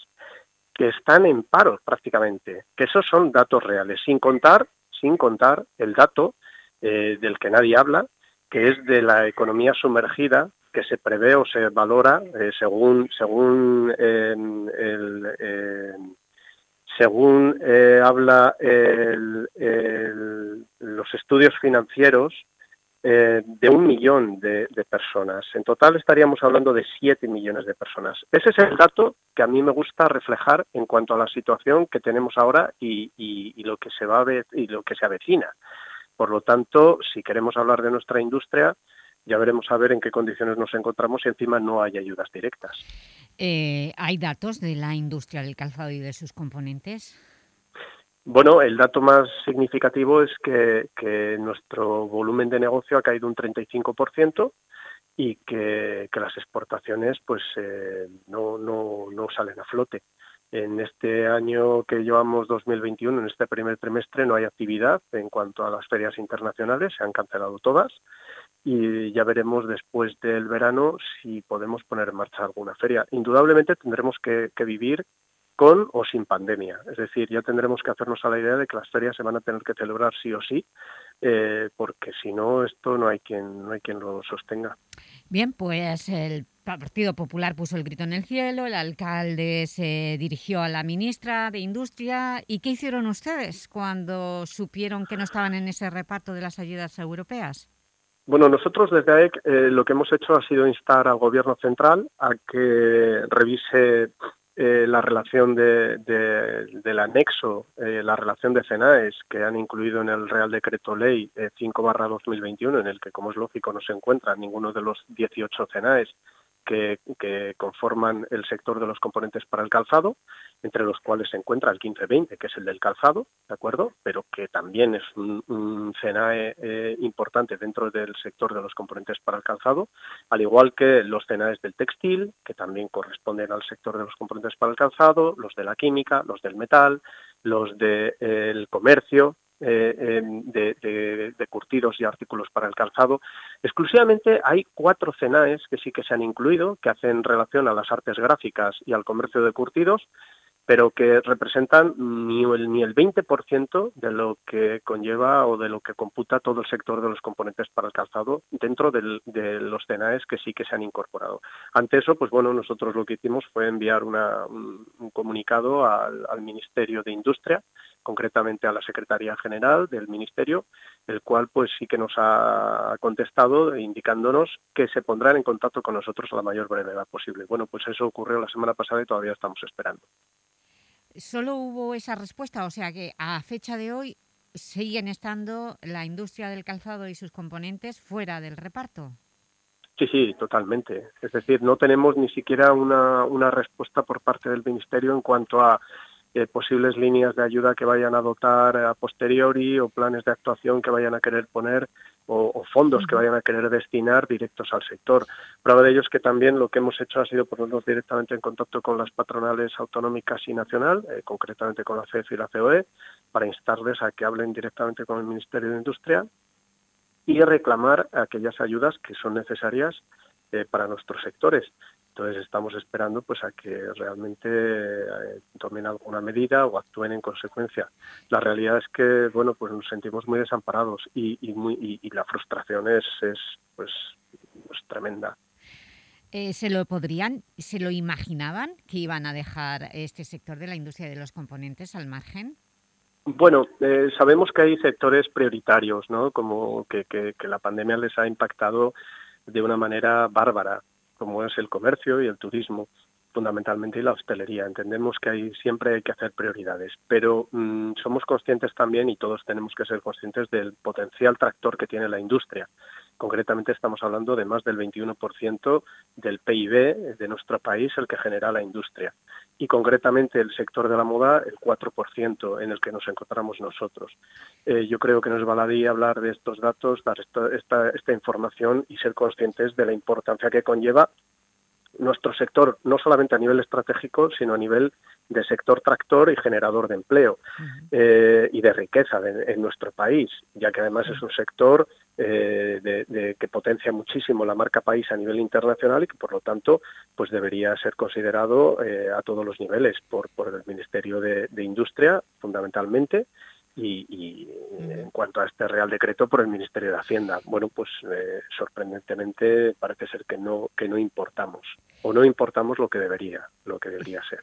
que están en paro prácticamente, que esos son datos reales, sin contar, sin contar el dato eh, del que nadie habla, que es de la economía sumergida que se prevé o se valora eh, según según em, em, según eh, habla los estudios financieros eh, de un millón de, personas. En total estaríamos hablando de siete millones de personas. Ese es el dato que a mí me gusta reflejar en cuanto a la situación que tenemos ahora y, lo que se va a ver, y lo que se avecina. Por lo tanto, si queremos hablar de nuestra industria, ya veremos a ver en qué condiciones nos encontramos y encima no hay ayudas directas.
Eh, ¿Hay datos de la industria del calzado y de sus componentes?
Bueno, el dato más significativo es que, nuestro volumen de negocio ha caído un 35% y que, las exportaciones pues eh, no, no, no salen a flote. En este año que llevamos 2021, en este primer trimestre, no hay actividad en cuanto a las ferias internacionales, se han cancelado todas y ya veremos después del verano si podemos poner en marcha alguna feria. Indudablemente tendremos que vivir con o sin pandemia. Es decir, ya tendremos que hacernos a la idea de que las ferias se van a tener que celebrar sí o sí, eh, porque si no, esto no hay quien no hay quien lo sostenga.
Bien, pues el Partido Popular puso el grito en el cielo, el alcalde se dirigió a la ministra de Industria. ¿Y qué hicieron ustedes cuando supieron que no estaban en ese reparto de las ayudas europeas?
Bueno, nosotros desde AEC eh, lo que hemos hecho ha sido instar al Gobierno central a que revise eh, la relación de, de, del anexo, eh, la relación de CENAES que han incluido en el Real Decreto Ley eh, 5 2021, en el que, como es lógico, no se encuentra ninguno de los 18 CENAES que, conforman el sector de los componentes para el calzado, entre los cuales se encuentra el 1520, que es el del calzado, ¿de acuerdo? Pero que también es un, un CENAE eh, importante dentro del sector de los componentes para el calzado, al igual que los CENAEs del textil, que también corresponden al sector de los componentes para el calzado, los de la química, los del metal, los del de, eh, comercio, eh, de, de, de, curtidos y artículos para el calzado. Exclusivamente hay cuatro CENAES que sí que se han incluido, que hacen relación a las artes gráficas y al comercio de curtidos, pero que representan ni el, ni el 20% de lo que conlleva o de lo que computa todo el sector de los componentes para el calzado dentro de los CENAES que sí que se han incorporado. Ante eso, pues bueno, nosotros lo que hicimos fue enviar un, comunicado al, al Ministerio de Industria, concretamente a la Secretaría General del Ministerio, el cual pues sí que nos ha contestado indicándonos que se pondrán en contacto con nosotros a la mayor brevedad posible. Bueno, pues eso ocurrió la semana pasada y todavía estamos esperando
solo hubo esa respuesta, o sea que a fecha de hoy siguen estando la industria del calzado y sus componentes fuera del reparto.
Sí, sí, totalmente. Es decir, no tenemos ni siquiera una, una respuesta por parte del Ministerio en cuanto a eh, posibles líneas de ayuda que vayan a dotar a posteriori o planes de actuación que vayan a querer poner o, o fondos que vayan a querer destinar directos al sector. Prueba de ello es que también lo que hemos hecho ha sido ponernos directamente en contacto con las patronales autonómicas y nacional, eh, concretamente con la CEF y la COE, para instarles a que hablen directamente con el Ministerio de Industria y reclamar aquellas ayudas que son necesarias eh, para nuestros sectores. Entonces estamos esperando pues a que realmente eh, tomen alguna medida o actúen en consecuencia. La realidad es que bueno pues nos sentimos muy desamparados y, y, muy, y, y la frustración es, es pues, pues tremenda.
Eh, ¿Se lo podrían, se lo imaginaban que iban a dejar este sector de la industria de los componentes al margen?
Bueno, eh, sabemos que hay sectores prioritarios, ¿no? Como que, que, que la pandemia les ha impactado de una manera bárbara como es el comercio y el turismo fundamentalmente y la hostelería. Entendemos que hay, siempre hay que hacer prioridades, pero mmm, somos conscientes también y todos tenemos que ser conscientes del potencial tractor que tiene la industria. Concretamente estamos hablando de más del 21% del PIB de nuestro país, el que genera la industria. Y concretamente el sector de la moda, el 4% en el que nos encontramos nosotros. Eh, yo creo que nos baladí hablar de estos datos, dar esta, esta, esta información y ser conscientes de la importancia que conlleva nuestro sector, no solamente a nivel estratégico, sino a nivel de sector tractor y generador de empleo uh -huh. eh, y de riqueza de, en nuestro país, ya que además es un sector eh, de, de, que potencia muchísimo la marca país a nivel internacional y que por lo tanto pues debería ser considerado eh, a todos los niveles por, por el Ministerio de, de Industria fundamentalmente y, y en cuanto a este Real Decreto por el Ministerio de Hacienda. Bueno, pues eh, sorprendentemente parece ser que no, que no importamos o no importamos lo que debería, lo que debería ser.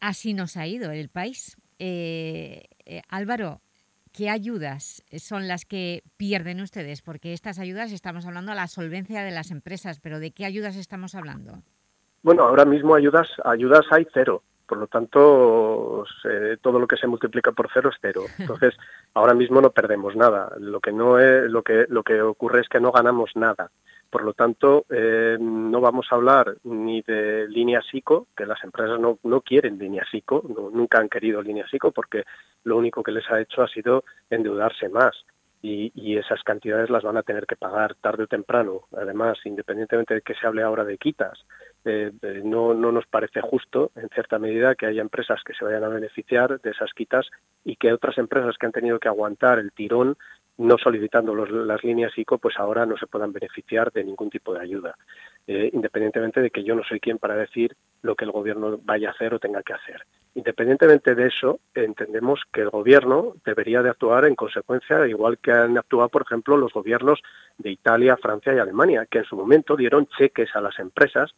Así nos ha ido el país. Eh, eh, Álvaro, ¿qué ayudas son las que pierden ustedes? Porque estas ayudas estamos hablando de la solvencia de las empresas, pero ¿de qué ayudas estamos hablando?
Bueno, ahora mismo ayudas, ayudas hay cero. Por lo tanto, todo lo que se multiplica por cero es cero. Entonces, ahora mismo no perdemos nada. Lo que no es, lo que lo que ocurre es que no ganamos nada. Por lo tanto, eh, no vamos a hablar ni de línea SICO, que las empresas no, no quieren línea SICO, nunca han querido línea SICO porque lo único que les ha hecho ha sido endeudarse más. Y, y, esas cantidades las van a tener que pagar tarde o temprano. Además, independientemente de que se hable ahora de quitas, no, no nos parece justo, en cierta medida, que haya empresas que se vayan a beneficiar de esas quitas y que otras empresas que han tenido que aguantar el tirón no solicitando las líneas ICO, pues ahora no se puedan beneficiar de ningún tipo de ayuda, eh, independientemente de que yo no soy quien para decir lo que el gobierno vaya a hacer o tenga que hacer. Independientemente de eso, entendemos que el gobierno debería de actuar en consecuencia, igual que han actuado, por ejemplo, los gobiernos de Italia, Francia y Alemania, que en su momento dieron cheques a las empresas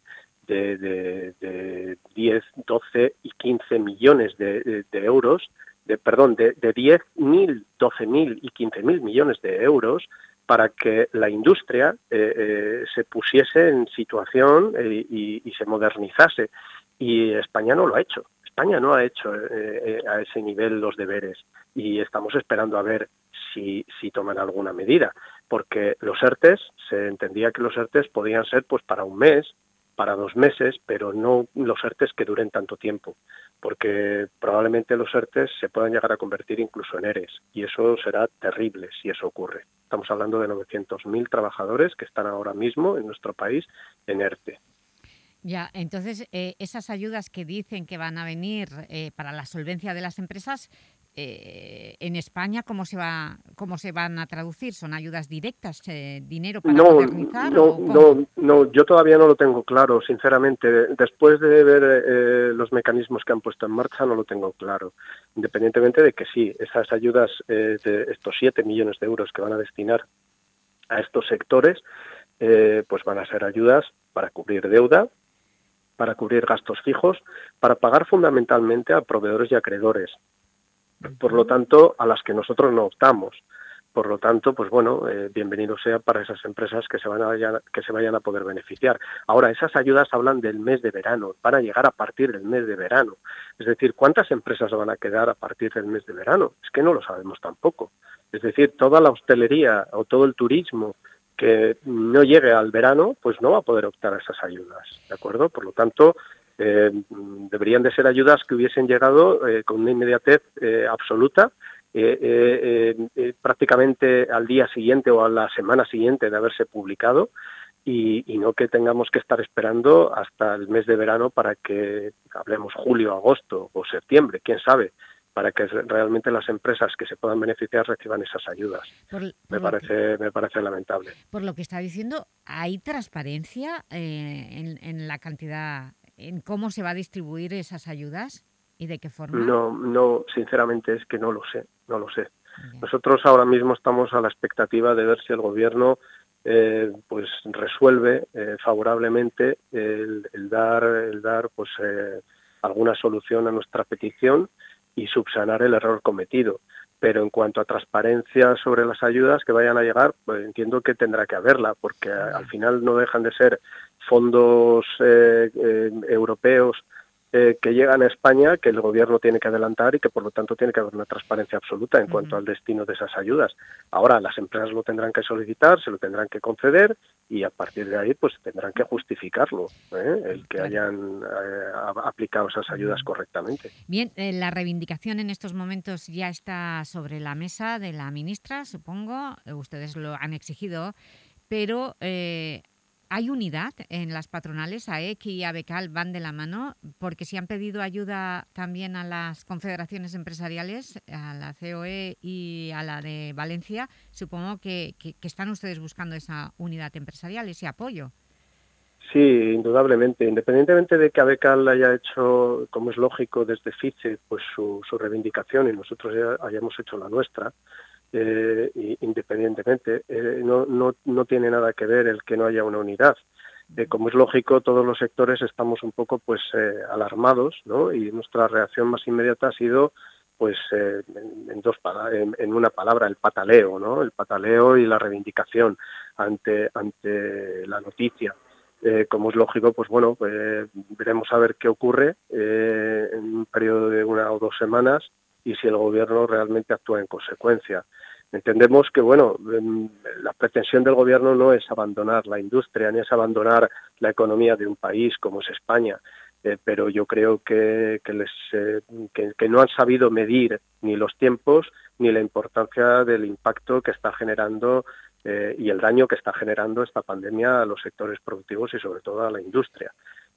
de, de, de 10, 12 y 15 millones de, euros de, perdón, de, de 10.000, 12.000 y 15.000 millones de euros para que la industria eh, eh, se pusiese en situación eh, y, se modernizase. Y España no lo ha hecho. España no ha hecho a ese nivel los deberes y estamos esperando a ver si, si toman alguna medida, porque los ERTES, se entendía que los ERTES podían ser pues para un mes, para dos meses, pero no los ERTES que duren tanto tiempo, porque probablemente los ERTES se puedan llegar a convertir incluso en ERES, y eso será terrible si eso ocurre. Estamos hablando de 900.000 trabajadores que están ahora mismo en nuestro país en ERTE.
Ya, entonces, eh, esas ayudas que dicen que van a venir eh, para la solvencia de las empresas, eh, en España cómo se va cómo se van a traducir son ayudas directas eh, dinero para
no,
modernizar
no, no no yo todavía no lo tengo claro sinceramente. Después de ver eh, los mecanismos que han puesto en marcha no lo tengo claro. Independientemente de que sí esas ayudas eh, de estos 7 millones de euros que van a destinar a estos sectores eh, pues van a ser ayudas para cubrir deuda para cubrir gastos fijos para pagar fundamentalmente a proveedores y acreedores por lo tanto, a las que nosotros no optamos. Por lo tanto, pues bueno, eh, bienvenido sea para esas empresas que se, van a, que se vayan a poder beneficiar. Ahora, esas ayudas hablan del mes de verano, van a llegar a partir del mes de verano. Es decir, ¿cuántas empresas van a quedar a partir del mes de verano? Es que no lo sabemos tampoco. Es decir, toda la hostelería o todo el turismo que no llegue al verano, pues no va a poder optar a esas ayudas, ¿de acuerdo? Por lo tanto, eh, deberían de ser ayudas que hubiesen llegado eh, con una inmediatez eh, absoluta, prácticamente al día siguiente o a la semana siguiente de haberse publicado. Y, y, no que tengamos que estar esperando hasta el mes de verano para que hablemos julio, agosto o septiembre, quién sabe, para que realmente las empresas que se puedan beneficiar reciban esas ayudas. Por, por me, parece, que, me parece lamentable.
Por lo que está diciendo, ¿hay transparencia eh, en, en la cantidad en cómo se va a distribuir esas ayudas y de qué forma?
No, no, sinceramente es que no lo sé, no lo sé. Bien. Nosotros ahora mismo estamos a la expectativa de ver si el gobierno eh, pues resuelve eh, favorablemente el, el, dar, el dar pues eh, alguna solución a nuestra petición y subsanar el error cometido. Pero en cuanto a transparencia sobre las ayudas que vayan a llegar, pues entiendo que tendrá que haberla, porque al final no dejan de ser fondos eh, eh, europeos eh, que llegan a España, que el gobierno tiene que adelantar y que por lo tanto tiene que haber una transparencia absoluta en uh -huh. cuanto al destino de esas ayudas. Ahora las empresas lo tendrán que solicitar, se lo tendrán que conceder y a partir de ahí pues tendrán que justificarlo, ¿eh? el que hayan eh, aplicado esas ayudas correctamente.
Bien, eh, la reivindicación en estos momentos ya está sobre la mesa de la ministra, supongo, ustedes lo han exigido, pero eh, ¿Hay unidad en las patronales? AEC y ABECAL van de la mano porque si han pedido ayuda también a las confederaciones empresariales, a la COE y a la de Valencia, supongo que, que, que están ustedes buscando esa unidad empresarial, ese apoyo.
Sí, indudablemente. Independientemente de que ABECAL haya hecho, como es lógico, desde FICHE, pues su, su reivindicación y nosotros ya hayamos hecho la nuestra, eh, independientemente. Eh, no, no, no tiene nada que ver el que no haya una unidad. Como es lógico, todos los sectores estamos un poco pues eh, alarmados, ¿no? Y nuestra reacción más inmediata ha sido pues eh, en, dos en, en, una palabra el pataleo, ¿no? El pataleo y la reivindicación ante ante la noticia. Como es lógico, pues bueno, eh, veremos a ver qué ocurre en un periodo de una o dos semanas y si el gobierno realmente actúa en consecuencia. Entendemos que, bueno, em, la pretensión del gobierno no es abandonar la industria, ni es abandonar la economía de un país como es España, eh, pero yo creo que, eh, que, no han sabido medir ni los tiempos ni la importancia del impacto que está generando eh, y el daño que está generando esta pandemia a los sectores productivos y sobre todo a la industria.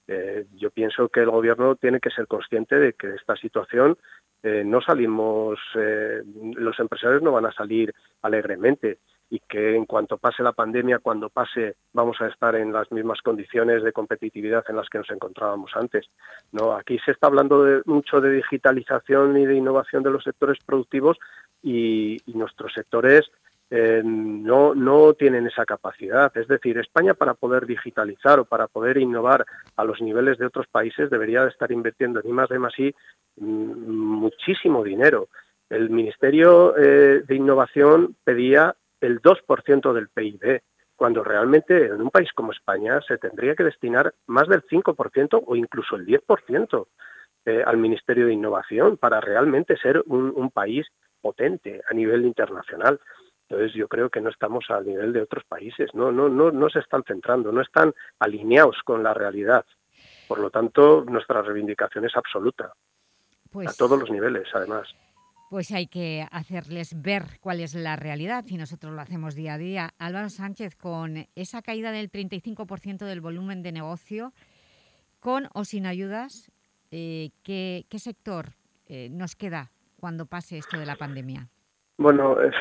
Yo pienso que el gobierno tiene que ser consciente de que esta situación no salimos, los empresarios no van a salir alegremente y que en cuanto pase la pandemia, cuando pase, vamos a estar en las mismas condiciones de competitividad en las que nos encontrábamos antes. No, aquí se está hablando de, mucho de digitalización y de innovación de los sectores productivos y, nuestros sectores eh, no, no tienen esa capacidad. Es decir, España para poder digitalizar o para poder innovar a los niveles de otros países debería de estar invirtiendo en más I mm, muchísimo dinero. El Ministerio eh, de Innovación pedía el 2% del PIB, cuando realmente en un país como España se tendría que destinar más del 5% o incluso el 10% eh, al Ministerio de Innovación para realmente ser un, país potente a nivel internacional. Entonces yo creo que no estamos al nivel de otros países, no, no, no, no se están centrando, no están alineados con la realidad. Por lo tanto, nuestra reivindicación es absoluta, a
pues
todos los niveles, además
pues hay que hacerles ver cuál es la realidad y nosotros lo hacemos día a día. Álvaro Sánchez, con esa caída del 35% del volumen de negocio, con o sin ayudas, eh, ¿qué, sector eh, nos queda cuando pase esto de la pandemia?
Bueno, eh,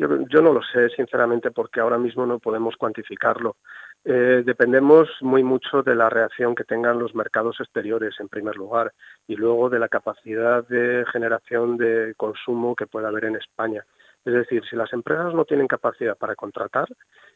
yo, yo, no lo sé, sinceramente, porque ahora mismo no podemos cuantificarlo. Eh, dependemos muy mucho de la reacción que tengan los mercados exteriores, en primer lugar, y luego de la capacidad de generación de consumo que pueda haber en España. Es decir, si las empresas no tienen capacidad para contratar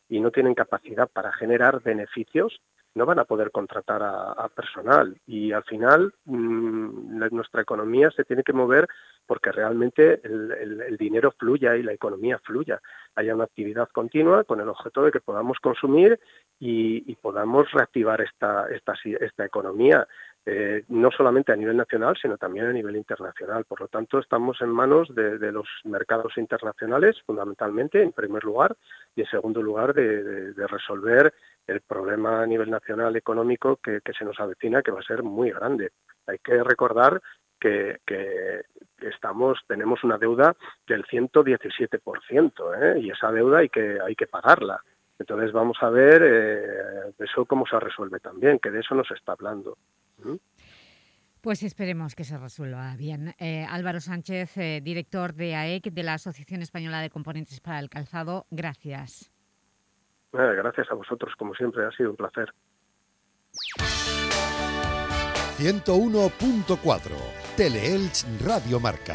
y no tienen capacidad para generar beneficios, no van a poder contratar a, personal y al final mm, nuestra economía se tiene que mover porque realmente el, dinero fluya y la economía fluya. Haya una actividad continua con el objeto de que podamos consumir y, podamos reactivar esta, esta, esta economía. Eh, no solamente a nivel nacional, sino también a nivel internacional. Por lo tanto, estamos en manos de, los mercados internacionales, fundamentalmente, en primer lugar, y en segundo lugar, de, resolver el problema a nivel nacional económico que, se nos avecina, que va a ser muy grande. Hay que recordar que, estamos tenemos una deuda del 117%, ¿eh? y esa deuda hay que, hay que pagarla. Entonces vamos a ver eh, eso cómo se resuelve también, que de eso nos está hablando.
Pues esperemos que se resuelva bien. Eh, Álvaro Sánchez, eh, director de AEC, de la Asociación Española de Componentes para el Calzado, gracias.
Gracias a vosotros, como siempre, ha sido un placer.
101.4 Teleelch Radio Marca.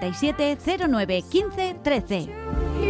09 15 13.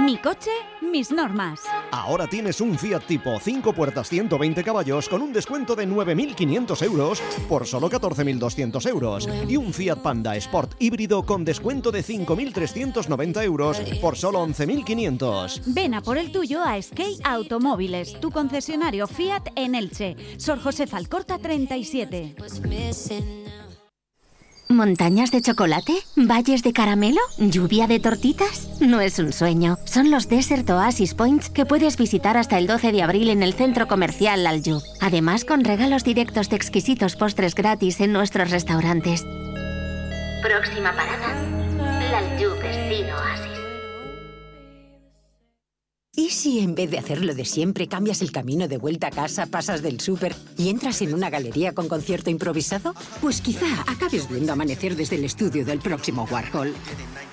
Mi coche, mis normas.
Ahora tienes un Fiat Tipo 5 puertas 120 caballos con un descuento de 9.500 euros por solo 14.200 euros y un Fiat Panda Sport híbrido con descuento de 5.390 euros por solo 11.500.
Ven a por el tuyo a Skate Automóviles, tu concesionario Fiat en Elche. Sor José Falcorta 37.
¿Montañas de chocolate? ¿Valles de caramelo? ¿Lluvia de tortitas? No es un sueño. Son los Desert Oasis Points que puedes visitar hasta el 12 de abril en el centro comercial Lalju. Además, con regalos directos de exquisitos postres gratis en nuestros restaurantes.
Próxima parada,
¿Y si en vez de hacerlo de siempre cambias el camino de vuelta a casa, pasas del súper y entras en una galería con concierto improvisado? Pues quizá acabes viendo amanecer desde el estudio del próximo Warhol.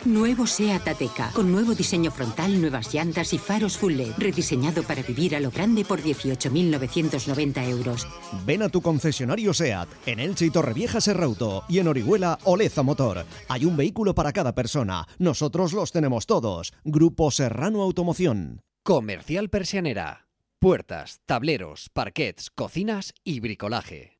Nuevo SEAT Ateca, con nuevo diseño frontal, nuevas llantas y faros full LED, rediseñado para vivir a lo grande por 18.990 euros.
Ven a tu concesionario SEAT, en Elche y Torrevieja Serrauto y en Orihuela Oleza Motor. Hay un vehículo para cada persona. Nosotros los tenemos todos. Grupo Serrano Automoción.
Comercial Persianera. Puertas, tableros, parquets, cocinas y bricolaje.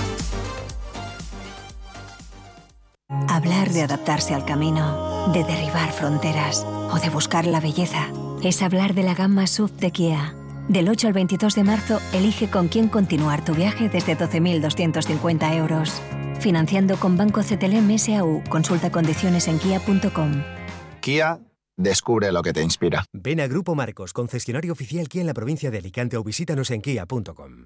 Hablar de adaptarse al camino, de derribar fronteras o de buscar la belleza es hablar de la gama SUV de Kia. Del 8 al 22 de marzo, elige con quién continuar tu viaje desde 12.250 euros. Financiando con Banco CTLM SAU. Consulta condiciones en kia.com.
Kia, descubre lo que te inspira.
Ven a Grupo Marcos, concesionario oficial Kia en la provincia de Alicante o visítanos en kia.com.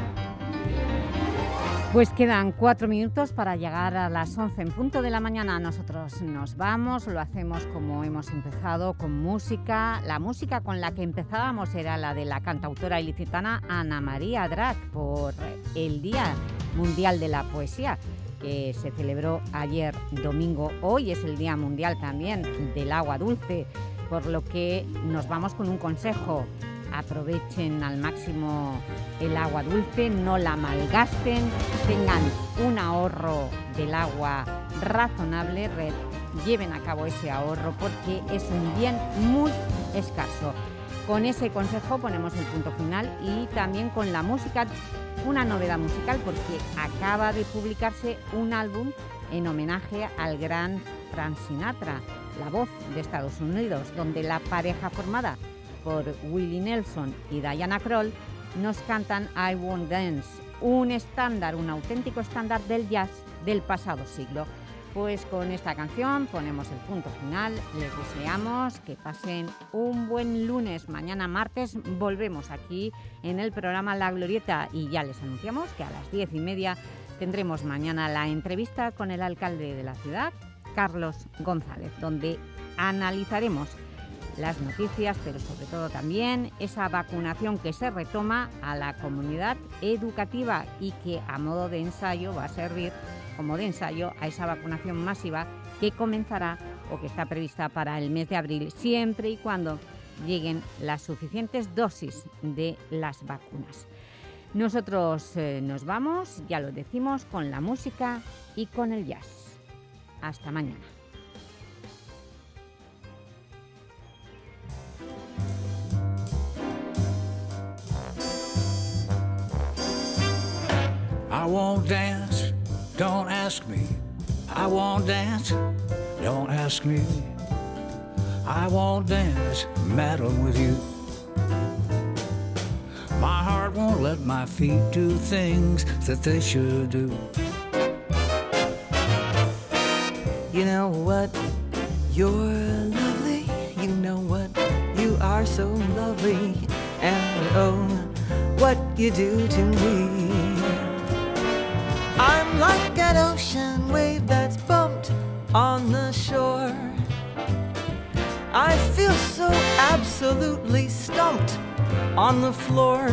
Pues quedan cuatro minutos para llegar a las 11 en punto de la mañana. Nosotros nos vamos, lo hacemos como hemos empezado, con música. La música con la que empezábamos era la de la cantautora ilicitana Ana María Drac por el Día Mundial de la Poesía que se celebró ayer domingo. Hoy es el Día Mundial también del agua dulce, por lo que nos vamos con un consejo aprovechen al máximo el agua dulce, no la malgasten, tengan un ahorro del agua razonable, lleven a cabo ese ahorro porque es un bien muy escaso. Con ese consejo ponemos el punto final y también con la música, una novedad musical porque acaba de publicarse un álbum en homenaje al gran Frank Sinatra, la voz de Estados Unidos, donde la pareja formada por Willie Nelson y Diana Kroll, nos cantan I Won't Dance, un estándar, un auténtico estándar del jazz del pasado siglo. Pues con esta canción ponemos el punto final, les deseamos que pasen un buen lunes, mañana martes volvemos aquí en el programa La Glorieta y ya les anunciamos que a las diez y media tendremos mañana la entrevista con el alcalde de la ciudad, Carlos González, donde analizaremos las noticias, pero sobre todo también esa vacunación que se retoma a la comunidad educativa y que a modo de ensayo va a servir como de ensayo a esa vacunación masiva que comenzará o que está prevista para el mes de abril, siempre y cuando lleguen las suficientes dosis de las vacunas. Nosotros eh, nos vamos, ya lo decimos, con la música y con el jazz. Hasta mañana.
I won't dance, don't ask me. I won't dance, don't ask me. I won't dance, meddling with you. My heart won't let my feet do things that they should do.
You know what? You're lovely. You know what? You are so lovely. And oh, what you do to me. I'm like an ocean wave that's bumped on the shore. I feel so absolutely stumped on the floor.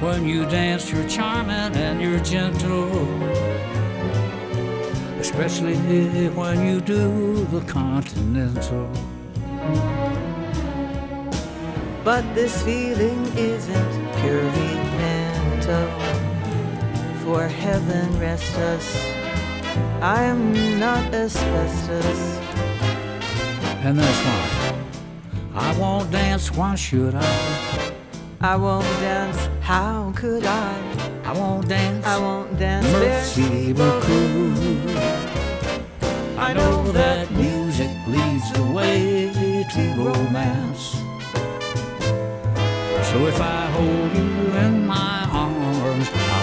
When you dance, you're charming and you're gentle. Especially when you do the continental.
But this feeling isn't purely mental. For heaven rest us I'm not asbestos.
And that's why I won't dance. Why should I?
I won't dance. How could I?
I won't dance.
I won't dance.
Merci beaucoup. I know that music leads the way to romance. So if I hold you in my
Abend.